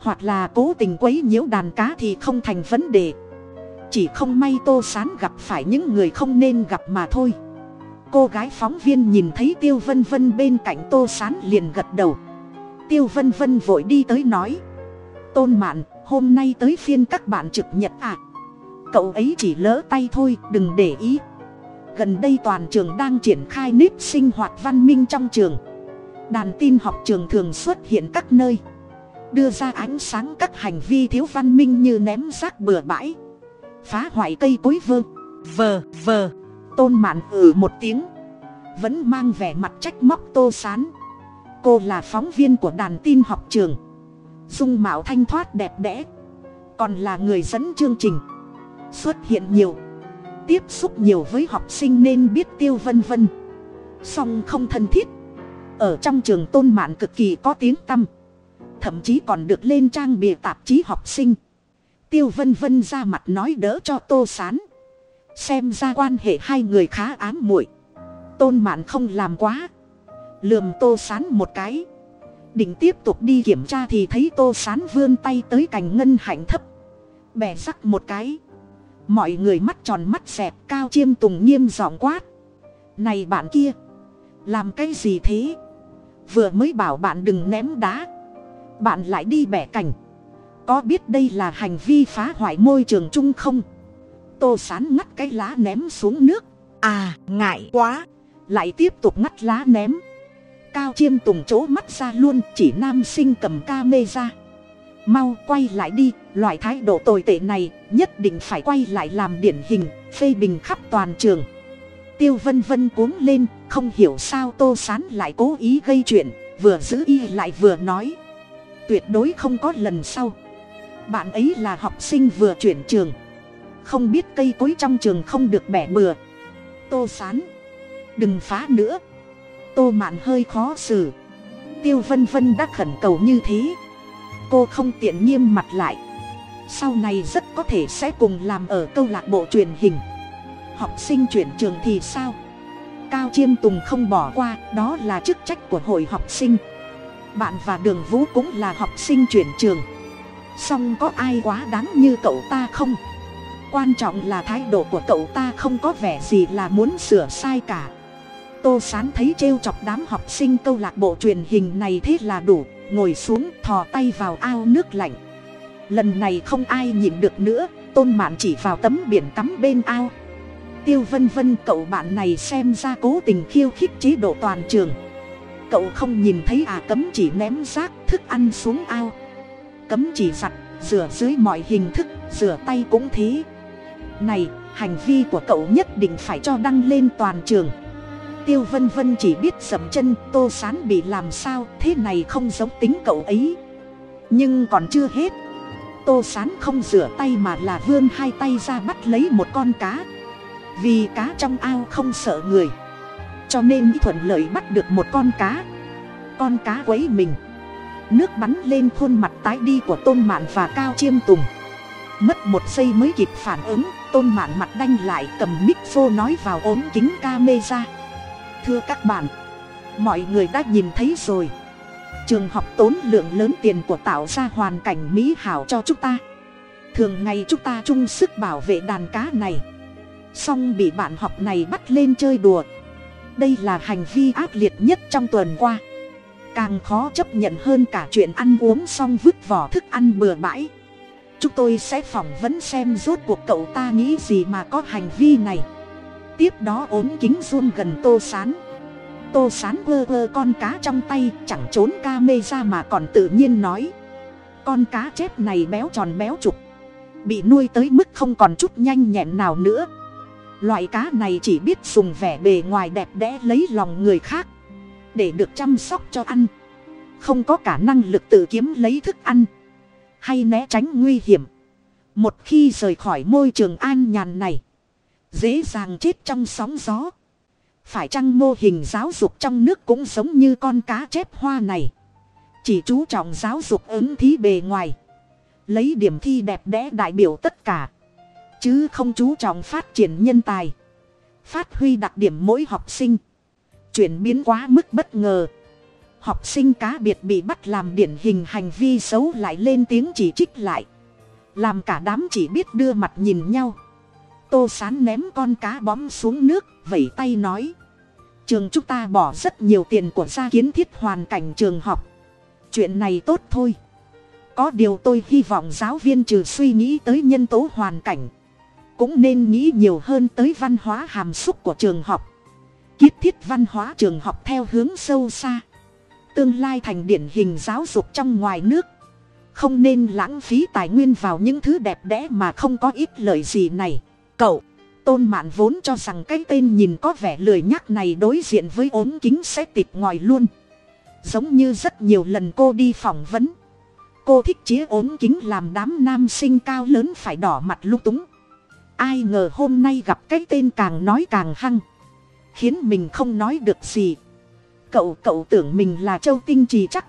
hoặc là cố tình quấy nhiễu đàn cá thì không thành vấn đề. Chỉ không may tô sán gặp phải những người không nên gặp mà thôi cô gái phóng viên nhìn thấy tiêu vân vân bên cạnh tô sán liền gật đầu. Tiêu vân vân vội đi tới nói. Tôn mạn, hôm nay tới phiên các bạn trực nhật à? Cậu ấy chỉ lỡ tay thôi, đừng để ý. Gần đây toàn trường đang triển khai nếp sinh hoạt văn minh trong trường. Đàn tin học trường thường xuất hiện các nơi. Đưa ra ánh sáng các hành vi thiếu văn minh như ném rác bừa bãi. Phá hoại cây cối vơ. Vờ vờ tôn mạn ừ một tiếng. Vẫn mang vẻ mặt trách móc tô sán. Cô là phóng viên của đàn tin học trường. Dung mạo thanh thoát đẹp đẽ. Còn là người dẫn chương trình. Xuất hiện nhiều. Tiếp xúc nhiều với học sinh nên biết tiêu vân vân. Song không thân thiết. Ở trong trường tôn mạn cực kỳ có tiếng tăm. Thậm chí còn được lên trang bìa tạp chí học sinh. Tiêu vân vân ra mặt nói đỡ cho tô sán xem ra quan hệ hai người khá ám muội. Tôn mạn không làm quá. Lườm tô sán một cái. Định tiếp tục đi kiểm tra thì thấy tô sán vươn tay tới cành ngân hạnh thấp. Bẻ rắc một cái. Mọi người mắt tròn mắt xẹp, cao chiêm tùng nghiêm giọng quát. Này bạn kia, làm cái gì thế? Vừa mới bảo bạn đừng ném đá. Bạn lại đi bẻ cành. Có biết đây là hành vi phá hoại môi trường chung không? Tô sán ngắt cái lá ném xuống nước. À ngại quá. Lại tiếp tục ngắt lá ném. Cao chiêm tùng chỗ mắt ra luôn, chỉ nam sinh cầm ca mê ra. Mau quay lại đi, loại thái độ tồi tệ này nhất định phải quay lại làm điển hình, phê bình khắp toàn trường. Tiêu vân vân cuống lên, không hiểu sao tô sán lại cố ý gây chuyện, vừa giữ y lại vừa nói. Tuyệt đối không có lần sau. Bạn ấy là học sinh vừa chuyển trường không biết cây cối trong trường không được bẻ bừa. Tô sán. Đừng phá nữa. Tô mạn hơi khó xử. Tiêu vân vân đã khẩn cầu như thế. Cô không tiện nghiêm mặt lại. Sau này rất có thể sẽ cùng làm ở câu lạc bộ truyền hình. Học sinh chuyển trường thì sao? Cao chiêm tùng không bỏ qua, đó là chức trách của hội học sinh. Bạn và đường vũ cũng là học sinh chuyển trường. Song có ai quá đáng như cậu ta không? Quan trọng là thái độ của cậu ta không có vẻ gì là muốn sửa sai cả. Tô sán thấy trêu chọc đám học sinh câu lạc bộ truyền hình này thế là đủ, ngồi xuống thò tay vào ao nước lạnh. Lần này không ai nhịn được nữa, tôn mạn chỉ vào tấm biển cắm bên ao. Tiêu vân vân, cậu bạn này xem ra cố tình khiêu khích chế độ toàn trường. Cậu không nhìn thấy à cấm chỉ ném rác thức ăn xuống ao. Cấm chỉ giặt, rửa dưới mọi hình thức, rửa tay cũng thế này, hành vi của cậu nhất định phải cho đăng lên toàn trường. Tiêu vân vân chỉ biết dậm chân, tô sán bị làm sao, thế này không giống tính cậu ấy. Nhưng còn chưa hết. Tô sán không rửa tay mà là vươn hai tay ra bắt lấy một con cá. Vì cá trong ao không sợ người, cho nên thuận lợi bắt được một con cá. Con cá quấy mình. Nước bắn lên khuôn mặt tái đi của tôn mạn và cao chiêm tùng mất một giây mới kịp phản ứng, tôn mạn mặt đanh lại cầm mic phô nói vào ốm kính ca mê ra thưa các bạn, mọi người đã nhìn thấy rồi. Trường học tốn lượng lớn tiền của tạo ra hoàn cảnh mỹ hảo cho chúng ta. Thường ngày chúng ta chung sức bảo vệ đàn cá này. Song bị bạn học này bắt lên chơi đùa. Đây là hành vi ác liệt nhất trong tuần qua. Càng khó chấp nhận hơn cả chuyện ăn uống xong vứt vỏ thức ăn bừa bãi chúng tôi sẽ phỏng vấn xem rốt cuộc cậu ta nghĩ gì mà có hành vi này. Tiếp đó ốm kính run gần tô sán. Tô sán vơ vơ con cá trong tay, chẳng trốn ca mê ra mà còn tự nhiên nói. Con cá chép này béo tròn béo trục. Bị nuôi tới mức không còn chút nhanh nhẹn nào nữa. Loại cá này chỉ biết dùng vẻ bề ngoài đẹp đẽ lấy lòng người khác. Để được chăm sóc cho ăn. Không có cả năng lực tự kiếm lấy thức ăn hay né tránh nguy hiểm. Một khi rời khỏi môi trường an nhàn này, dễ dàng chết trong sóng gió. Phải chăng mô hình giáo dục trong nước cũng giống như con cá chép hoa này? Chỉ chú trọng giáo dục ứng thí bề ngoài, lấy điểm thi đẹp đẽ đại biểu tất cả, chứ không chú trọng phát triển nhân tài, phát huy đặc điểm mỗi học sinh, chuyển biến quá mức bất ngờ học sinh cá biệt bị bắt làm điển hình hành vi xấu lại lên tiếng chỉ trích lại. Làm cả đám chỉ biết đưa mặt nhìn nhau. Tô sán ném con cá bóm xuống nước vẩy tay nói. Trường chúng ta bỏ rất nhiều tiền của gia kiến thiết hoàn cảnh trường học. Chuyện này tốt thôi. Có điều tôi hy vọng giáo viên trừ suy nghĩ tới nhân tố hoàn cảnh, cũng nên nghĩ nhiều hơn tới văn hóa hàm xúc của trường học. Kiết thiết văn hóa trường học theo hướng sâu xa tương lai thành điển hình giáo dục trong ngoài nước. Không nên lãng phí tài nguyên vào những thứ đẹp đẽ mà không có ít lợi gì này. Cậu, tôn mạn vốn cho rằng cái tên nhìn có vẻ lười nhắc này đối diện với ốm kính sẽ tịt ngòi luôn. Giống như rất nhiều lần cô đi phỏng vấn. Cô thích chía ốm kính làm đám nam sinh cao lớn phải đỏ mặt lung túng. Ai ngờ hôm nay gặp cái tên càng nói càng hăng. Khiến mình không nói được gì cậu cậu tưởng mình là châu tinh trì chắc.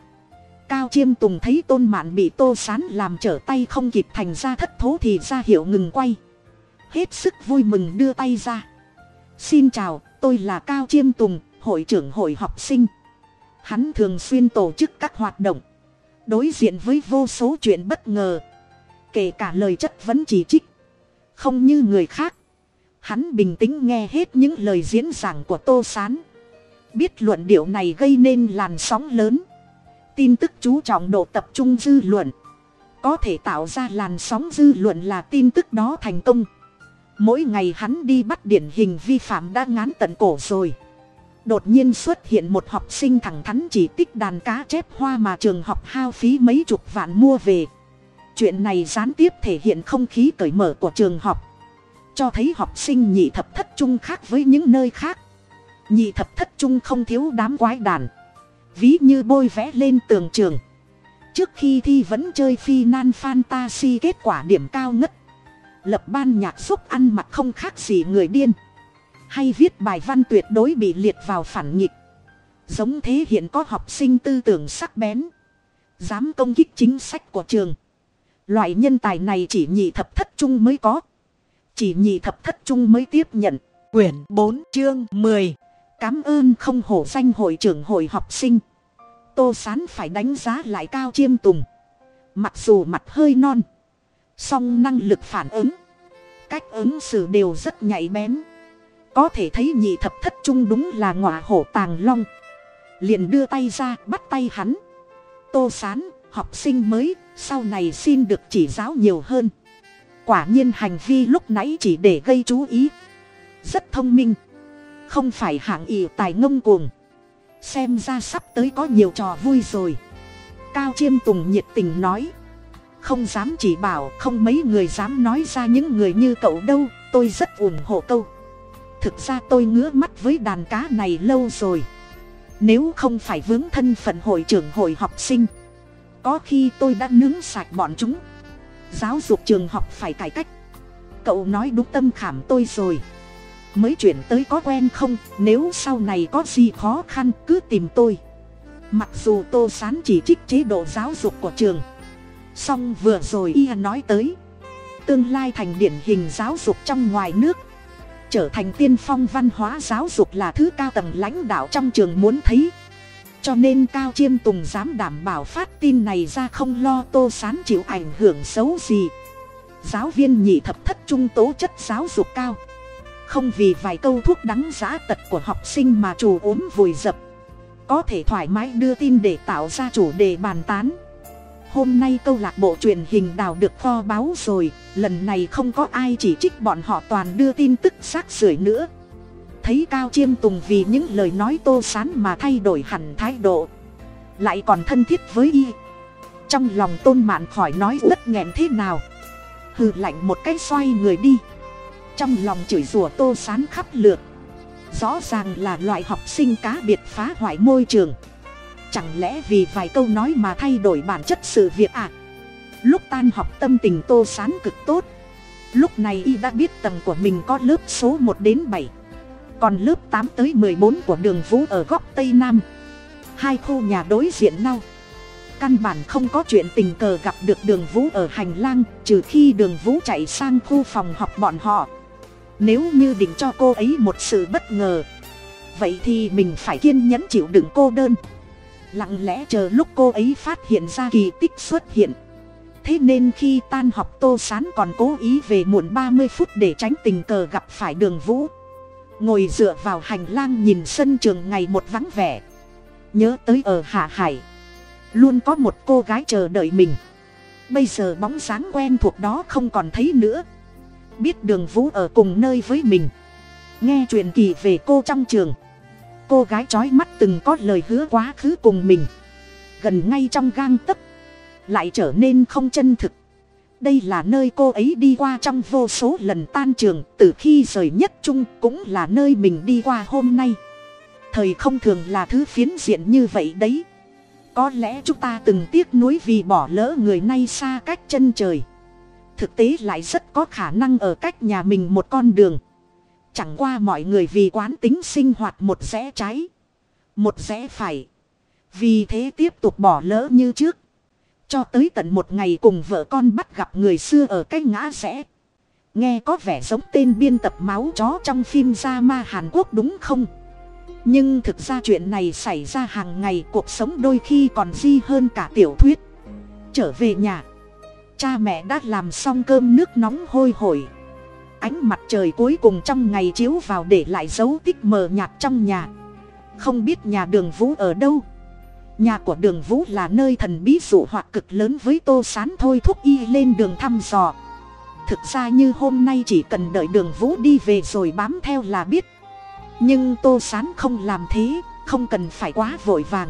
Cao chiêm tùng thấy tôn mạn bị tô sán làm trở tay không kịp thành ra thất thố thì ra hiệu ngừng quay. Hết sức vui mừng đưa tay ra. Xin chào, tôi là cao chiêm tùng, hội trưởng hội học sinh. Hắn thường xuyên tổ chức các hoạt động, đối diện với vô số chuyện bất ngờ. Kể cả lời chất vấn chỉ trích, không như người khác. Hắn bình tĩnh nghe hết những lời diễn giảng của tô s á n biết luận điệu này gây nên làn sóng lớn. Tin tức chú trọng độ tập trung dư luận. Có thể tạo ra làn sóng dư luận là tin tức đó thành công. Mỗi ngày hắn đi bắt điển hình vi phạm đã ngán tận cổ rồi. Đột nhiên xuất hiện một học sinh thẳng thắn chỉ tích đàn cá chép hoa mà trường học hao phí mấy chục vạn mua về. Chuyện này gián tiếp thể hiện không khí cởi mở của trường học. Cho thấy học sinh nhị thập thất trung khác với những nơi khác nhị thập thất trung không thiếu đám quái đàn. Ví như bôi vẽ lên tường trường. Trước khi thi vẫn chơi phi nan fantasy, kết quả điểm cao ngất. Lập ban nhạc xúc ăn mặc không khác gì người điên. Hay viết bài văn tuyệt đối bị liệt vào phản nghịch. Giống thế hiện có học sinh tư tưởng sắc bén. Dám công kích chính sách của trường. Loại nhân tài này chỉ nhị thập thất trung mới có. Chỉ nhị thập thất trung mới tiếp nhận. Quyển bốn chương mười cám ơn không hổ danh hội trưởng hội học sinh. Tô sán phải đánh giá lại cao chiêm tùng. Mặc dù mặt hơi non, song năng lực phản ứng, cách ứng xử đều rất nhạy bén. Có thể thấy nhị thập thất trung đúng là ngọa hổ tàng long. Liền đưa tay ra, bắt tay hắn. Tô sán, học sinh mới, sau này xin được chỉ giáo nhiều hơn. Quả nhiên hành vi lúc nãy chỉ để gây chú ý. Rất thông minh không phải hạng ỉ tài ngông cuồng. Xem ra sắp tới có nhiều trò vui rồi. Cao chiêm tùng nhiệt tình nói. Không dám chỉ bảo, không mấy người dám nói ra những người như cậu đâu, tôi rất ủng hộ câu thực ra tôi ngứa mắt với đàn cá này lâu rồi. Nếu không phải vướng thân phận hội trưởng hội học sinh, có khi tôi đã nướng sạch bọn chúng. Giáo dục trường học phải cải cách. Cậu nói đúng tâm khảm tôi rồi mới chuyển tới có quen không? Nếu sau này có gì khó khăn, cứ tìm tôi. Mặc dù tô sán chỉ trích chế độ giáo dục của trường. Song vừa rồi y nói tới, tương lai thành điển hình giáo dục trong ngoài nước, trở thành tiên phong văn hóa giáo dục là thứ cao tầng lãnh đạo trong trường muốn thấy. Cho nên cao chiêm tùng dám đảm bảo phát tin này ra không lo tô sán chịu ảnh hưởng xấu gì. Giáo viên nhị thập thất trung tố chất giáo dục cao không vì vài câu thuốc đắng giá tật của học sinh mà chủ ốm vùi dập. Có thể thoải mái đưa tin để tạo ra chủ đề bàn tán. Hôm nay câu lạc bộ truyền hình đào được kho báo rồi, lần này không có ai chỉ trích bọn họ toàn đưa tin tức xác sưởi nữa. Thấy cao chiêm tùng vì những lời nói tô sán mà thay đổi hẳn thái độ, lại còn thân thiết với y. Trong lòng tôn mạn khỏi nói rất nghẹn thế nào. Hừ lạnh một cái xoay người đi trong lòng chửi rủa tô sán khắp lượt. Rõ ràng là loại học sinh cá biệt phá hoại môi trường. Chẳng lẽ vì vài câu nói mà thay đổi bản chất sự việc à? Lúc tan học tâm tình tô sán cực tốt. Lúc này y đã biết tầng của mình có lớp số một đến bảy. Còn lớp tám tới mười bốn của đường vũ ở góc tây nam. Hai khu nhà đối diện nhau. Căn bản không có chuyện tình cờ gặp được đường vũ ở hành lang, trừ khi đường vũ chạy sang khu phòng học bọn họ nếu như định cho cô ấy một sự bất ngờ, vậy thì mình phải kiên nhẫn chịu đựng cô đơn. Lặng lẽ chờ lúc cô ấy phát hiện ra kỳ tích xuất hiện. Thế nên khi tan học tô sán còn cố ý về muộn ba mươi phút để tránh tình cờ gặp phải đường vũ. Ngồi dựa vào hành lang nhìn sân trường ngày một vắng vẻ. Nhớ tới ở hạ hải, luôn có một cô gái chờ đợi mình. Bây giờ bóng dáng quen thuộc đó không còn thấy nữa biết đường vũ ở cùng nơi với mình. Nghe chuyện kỳ về cô trong trường. Cô gái trói mắt từng có lời hứa quá khứ cùng mình. Gần ngay trong gang tấc, lại trở nên không chân thực. Đây là nơi cô ấy đi qua trong vô số lần tan trường, từ khi rời nhất trung cũng là nơi mình đi qua hôm nay. Thời không thường là thứ phiến diện như vậy đấy. Có lẽ chúng ta từng tiếc nuối vì bỏ lỡ người nay xa cách chân trời thực tế lại rất có khả năng ở cách nhà mình một con đường. Chẳng qua mọi người vì quán tính sinh hoạt một rẽ trái, một rẽ phải. Vì thế tiếp tục bỏ lỡ như trước. Cho tới tận một ngày cùng vợ con bắt gặp người xưa ở cái ngã rẽ. Nghe có vẻ giống tên biên tập máu chó trong phim gia ma hàn quốc đúng không? Nhưng thực ra chuyện này xảy ra hàng ngày, cuộc sống đôi khi còn di hơn cả tiểu thuyết. Trở về nhà cha mẹ đã làm xong cơm nước nóng hôi hổi. Ánh mặt trời cuối cùng trong ngày chiếu vào để lại dấu tích mờ nhạt trong nhà. Không biết nhà đường vũ ở đâu. Nhà của đường vũ là nơi thần bí dụ hoặc cực lớn với tô sán thôi thúc y lên đường thăm dò. Thực ra như hôm nay chỉ cần đợi đường vũ đi về rồi bám theo là biết. Nhưng tô sán không làm thế, không cần phải quá vội vàng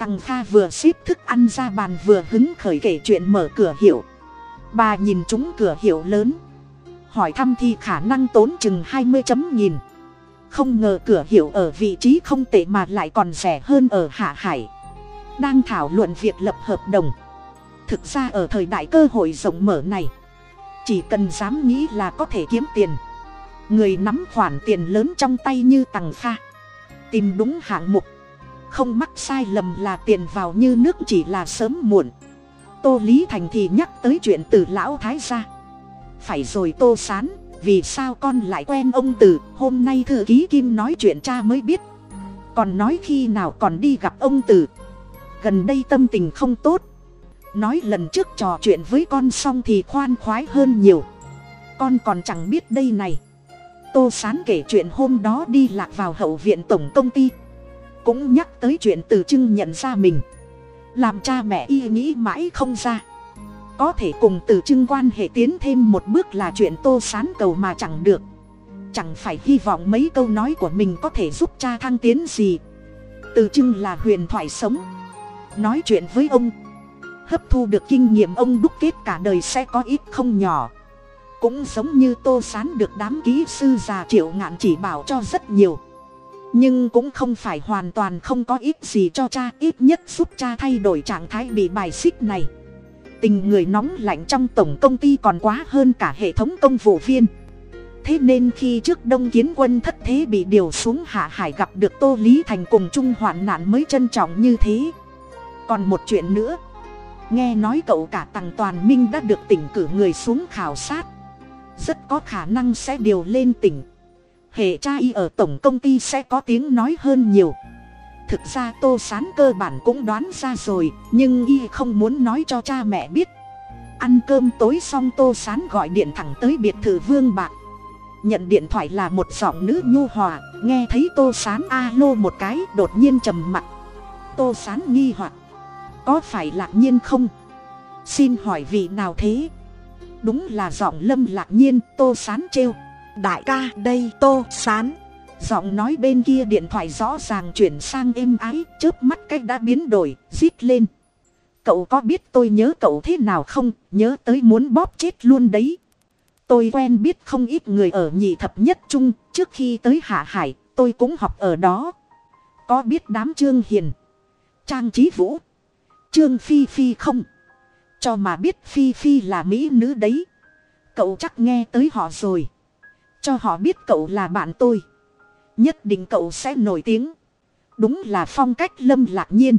tằng kha vừa xếp thức ăn ra bàn vừa hứng khởi kể chuyện mở cửa hiệu. Bà nhìn chúng cửa hiệu lớn. Hỏi thăm thì khả năng tốn chừng hai mươi chấm nghìn. Không ngờ cửa hiệu ở vị trí không tệ mà lại còn rẻ hơn ở hạ hải. Đang thảo luận việc lập hợp đồng. Thực ra ở thời đại cơ hội rộng mở này, chỉ cần dám nghĩ là có thể kiếm tiền. Người nắm khoản tiền lớn trong tay như tằng pha tìm đúng hạng mục không mắc sai lầm là tiền vào như nước chỉ là sớm muộn. Tô lý thành thì nhắc tới chuyện từ lão thái gia. Phải rồi tô sán, vì sao con lại quen ông từ? Hôm nay thư ký kim nói chuyện cha mới biết. Còn nói khi nào còn đi gặp ông từ? Gần đây tâm tình không tốt. Nói lần trước trò chuyện với con xong thì khoan khoái hơn nhiều. Con còn chẳng biết đây này. Tô sán kể chuyện hôm đó đi lạc vào hậu viện tổng công ty cũng nhắc tới chuyện từ trưng nhận ra mình. Làm cha mẹ y nghĩ mãi không ra. Có thể cùng từ trưng quan hệ tiến thêm một bước là chuyện tô sán cầu mà chẳng được. Chẳng phải hy vọng mấy câu nói của mình có thể giúp cha thăng tiến gì. Từ trưng là huyền thoại sống. Nói chuyện với ông. Hấp thu được kinh nghiệm ông đúc kết cả đời sẽ có ít không nhỏ. Cũng giống như tô sán được đám kỹ sư già triệu ngạn chỉ bảo cho rất nhiều nhưng cũng không phải hoàn toàn không có ít gì cho cha, ít nhất giúp cha thay đổi trạng thái bị bài xích này. Tình người nóng lạnh trong tổng công ty còn quá hơn cả hệ thống công vụ viên. Thế nên khi trước đông kiến quân thất thế bị điều xuống hạ hải gặp được tô lý thành cùng chung hoạn nạn mới trân trọng như thế. Còn một chuyện nữa. Nghe nói cậu cả tằng toàn minh đã được tỉnh cử người xuống khảo sát. Rất có khả năng sẽ điều lên tỉnh hệ cha y ở tổng công ty sẽ có tiếng nói hơn nhiều. Thực ra tô sán cơ bản cũng đoán ra rồi, nhưng y không muốn nói cho cha mẹ biết. Ăn cơm tối xong tô sán gọi điện thẳng tới biệt thự vương bạc. Nhận điện thoại là một giọng nữ nhu hòa, nghe thấy tô sán a lô một cái, đột nhiên trầm mặt. Tô sán nghi hoặc, có phải lạc nhiên không? Xin hỏi vị nào thế? Đúng là giọng lâm lạc nhiên, tô sán trêu đại ca, đây, tô sán. Giọng nói bên kia điện thoại rõ ràng chuyển sang êm ái, chớp mắt cách đã biến đổi, rít lên. Cậu có biết tôi nhớ cậu thế nào không? Nhớ tới muốn bóp chết luôn đấy. Tôi quen biết không ít người ở nhị thập nhất trung, trước khi tới hạ hải, tôi cũng học ở đó. Có biết đám trương hiền, trang trí vũ, trương phi phi không? Cho mà biết phi phi là mỹ nữ đấy. Cậu chắc nghe tới họ rồi cho họ biết cậu là bạn tôi. Nhất định cậu sẽ nổi tiếng. Đúng là phong cách lâm lạc nhiên.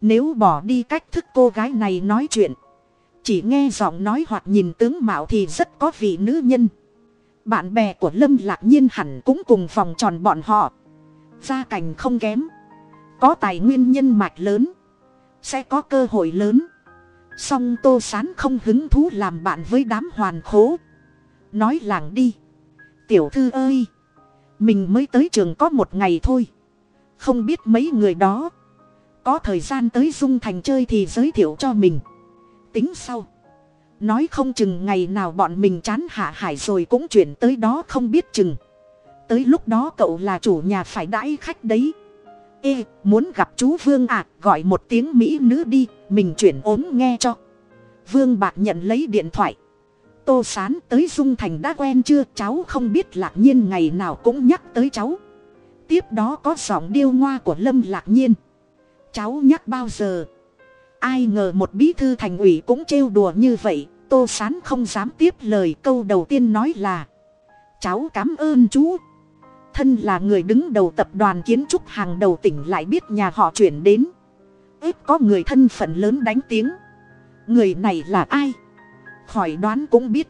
Nếu bỏ đi cách thức cô gái này nói chuyện, chỉ nghe giọng nói hoặc nhìn tướng mạo thì rất có vị nữ nhân. Bạn bè của lâm lạc nhiên hẳn cũng cùng vòng tròn bọn họ. Gia cảnh không kém. Có tài nguyên nhân mạch lớn. Sẽ có cơ hội lớn. Song tô sán không hứng thú làm bạn với đám hoàn khố. Nói làng đi tiểu thư ơi, mình mới tới trường có một ngày thôi. Không biết mấy người đó có thời gian tới dung thành chơi thì giới thiệu cho mình. Tính sau. Nói không chừng ngày nào bọn mình chán hạ hải rồi cũng chuyển tới đó không biết chừng. Tới lúc đó cậu là chủ nhà phải đãi khách đấy. Ê, muốn gặp chú vương à gọi một tiếng mỹ nữ đi, mình chuyển ốm nghe cho. Vương bạc nhận lấy điện thoại tô sán tới dung thành đã quen chưa? Cháu không biết, lạc nhiên ngày nào cũng nhắc tới cháu. Tiếp đó có giọng điêu ngoa của lâm lạc nhiên. Cháu nhắc bao giờ? Ai ngờ một bí thư thành ủy cũng trêu đùa như vậy. Tô sán không dám tiếp lời, câu đầu tiên nói là, cháu cảm ơn chú. Thân là người đứng đầu tập đoàn kiến trúc hàng đầu tỉnh lại biết nhà họ chuyển đến. Ít có người thân phận lớn đánh tiếng. Người này là ai? Khỏi đoán cũng biết.